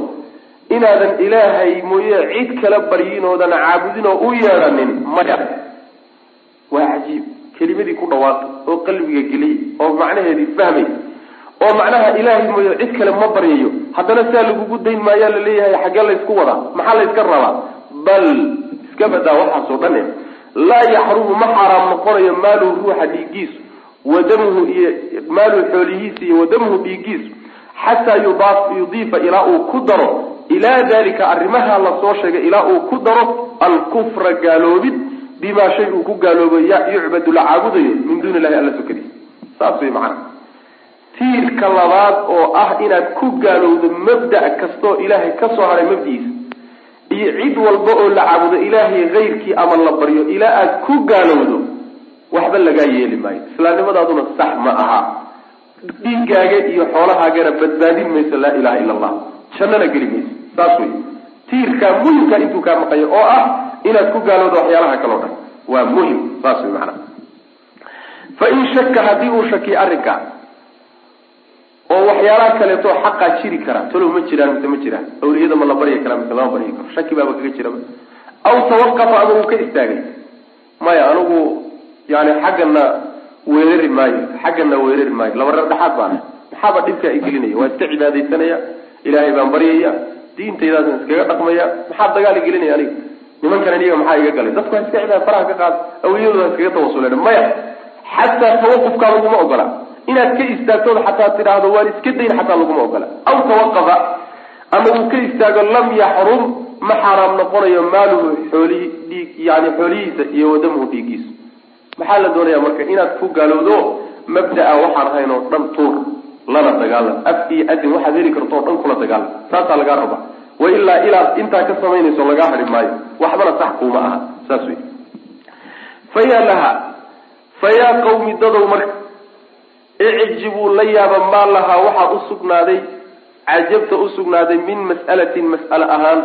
inaadan ilaahay mooye cid kale baryin oodan caabudin oo u yeedhanin maya kelimadii ku dhawaaqay oo qalbiga geliyay oo macnaheedii fahmay oo macnaha ilaahay mooye cid kale ma baryayo. Haddana saa lagugu dayn maayaa la leeyahay xaggee laysku wadaa maxaa layska rabaa? Bal iska badaa waxaasoo dhan laa yaxrumu ma xaaraam noqonayo maaluhu ruuxa dhiigiisu wa damuhu iyo maaluhu xoolihiisa iyo wa damuhu dhiigiisu xataa yudiifa ilaa uu ku daro. Ilaa dalika arrimaha la soo sheegay ilaa uu ku daro alkufra gaaloobid bimaa shay uu ku gaaloobo yucbadu la caabudayo min duuni illahi alla sokadiisa saas way macana tiirka labaad oo ah inaad ku gaalowdo mabda' kastaoo ilaahay ka soo haray mabdi'iisa iyo cid walba oo la caabudo ilaahay kayrkii ama la baryo ilaa aad ku gaalowdo waxba lagaa yeeli maayo. Islaamnimadaaduna sax ma aha. Dhiiggaaga iyo xoolahaagana badbaadin mayso laa ilaha ila allah jannana geli mayso. Saas wey tiirkaa muhimka intuu kaa maqayo oo ah inaad ku gaalowdo waxyaalaha kaleo dhan. Waa muhiim saas wey macana fa in shaka haddii uu shakiyo arrinkaa oo waxyaalaha kaleeto xaqaa jiri kara talow ma jiraan mise ma jiraan. Awliyada ma la baryi karaa mise lama baryi karo shaki baaba kaga jiraba aw tawaqafa ama uu ka istaagay. Maya anigu yani xaggana weerari maayo xaggana weerari maayo. Laba reer dhexaad baana maxaaba dhibkaa i gelinaya? Waa iska cibaadaysanaya? Ilaahay baan baryaya diintaydaasaan iskaga dhaqmaya? Maxaa dagaal i aniga nimankan aniga maxaa iga galay? Dadku ha iska cibaada faraha ka qaad awliyadu ha iskaga tawasuleen. Maya xataa tawaqufkaa laguma ogola. Inaad ka istaagtood xataa tidhaahdo waan iska dayn xataa laguma ogola. Aw tawaqafa ama uu ka istaago lam yaxrum ma xaaraam noqonayo maaluhu xoolihi dhiig yani xoolihiisa iyo wadamuhu dhiigiisa maxaa la doonaya marka inaad ku gaalowdo mabdaa waxaan ahayn oo dhan tuur lana dagaalam af iyo adin waxaad heli karto o dhan kula dagaalam saasaa lagaa raba wa ilaa ilaad intaa ka samaynayso lagaa hari maayo waxbana sax kuuma aha saas wey fayaa laha fayaa qawmi dadow marka icjibuu la yaaba maa lahaa waxaa usugnaaday cajabta usugnaaday min mas'alatin mas'ale ahaan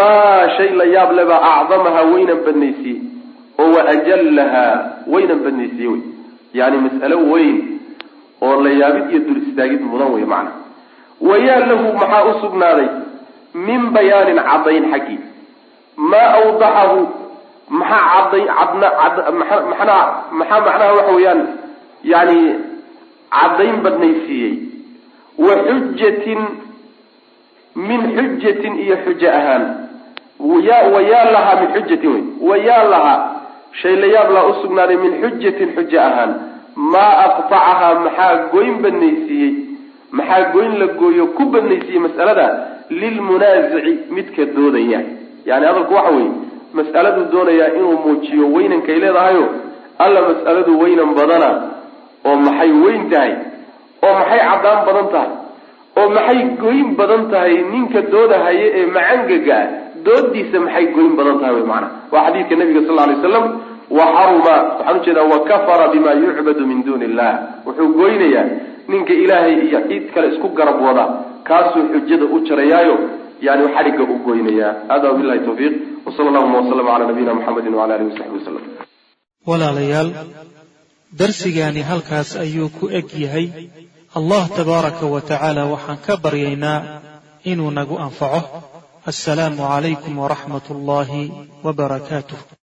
maa shay la yaab lebaa acdamaha weynan badnaysiiyey oo wa ajallahaa weynan badnaysiiye wey. Yani mas'alo weyn oo la yaabid iyo dul istaagid mudan wey macana wayaa lahu maxaa usugnaaday min bayaanin caddayn xaggii maa awdaxahu maxaa cadday cadna maxaa macnaha waxa weeyaan yani caddayn badnaysiiyey. Wa xujatin min xujatin iyo xujo ahaan. Ya wayaa lahaa min xujatin wey. Wayaa lahaa shay la yaab laa usugnaaday min xujatin xujo ahaan. Maa aqtacahaa maxaa goyn badnaysiiyey maxaa goyn la gooyo ku badnaysiiyey mas'alada? Lilmunaasici midka doodaya yani hadalku waxa weeye mas'aladuu doonayaa inuu muujiyo weynankay leedahayo alla mas'aladu weynan badana oo maxay weyn tahay oo maxay caddaan badan tahay oo maxay goyn badan tahay ninka doodahaye ee macangaga ah doodiisa maxay goyn badan tahay wy maanaa waa xadiidka nabiga sal ly slam wa xaruma waxaan u jeedaa wa kafara bima yucbadu min duuni illah wuxuu goynayaa ninka ilaahay iyo cid kale isku garab wada kaasuu xujada u jarayaayo yani xadhigga u goynayaa hada wabilahi tawfiiq wsala allahuma waslama cala nabiyina muxamedi wala alihi wasaxbi wasalam walaalayaal darsigaani halkaas ayuu ku eg yahay. Allah tabaaraka wa tacaala waxaan ka baryaynaa inuu nagu anfaco. Assalaamu calaykum waraxmat ullaahi wa barakaatuh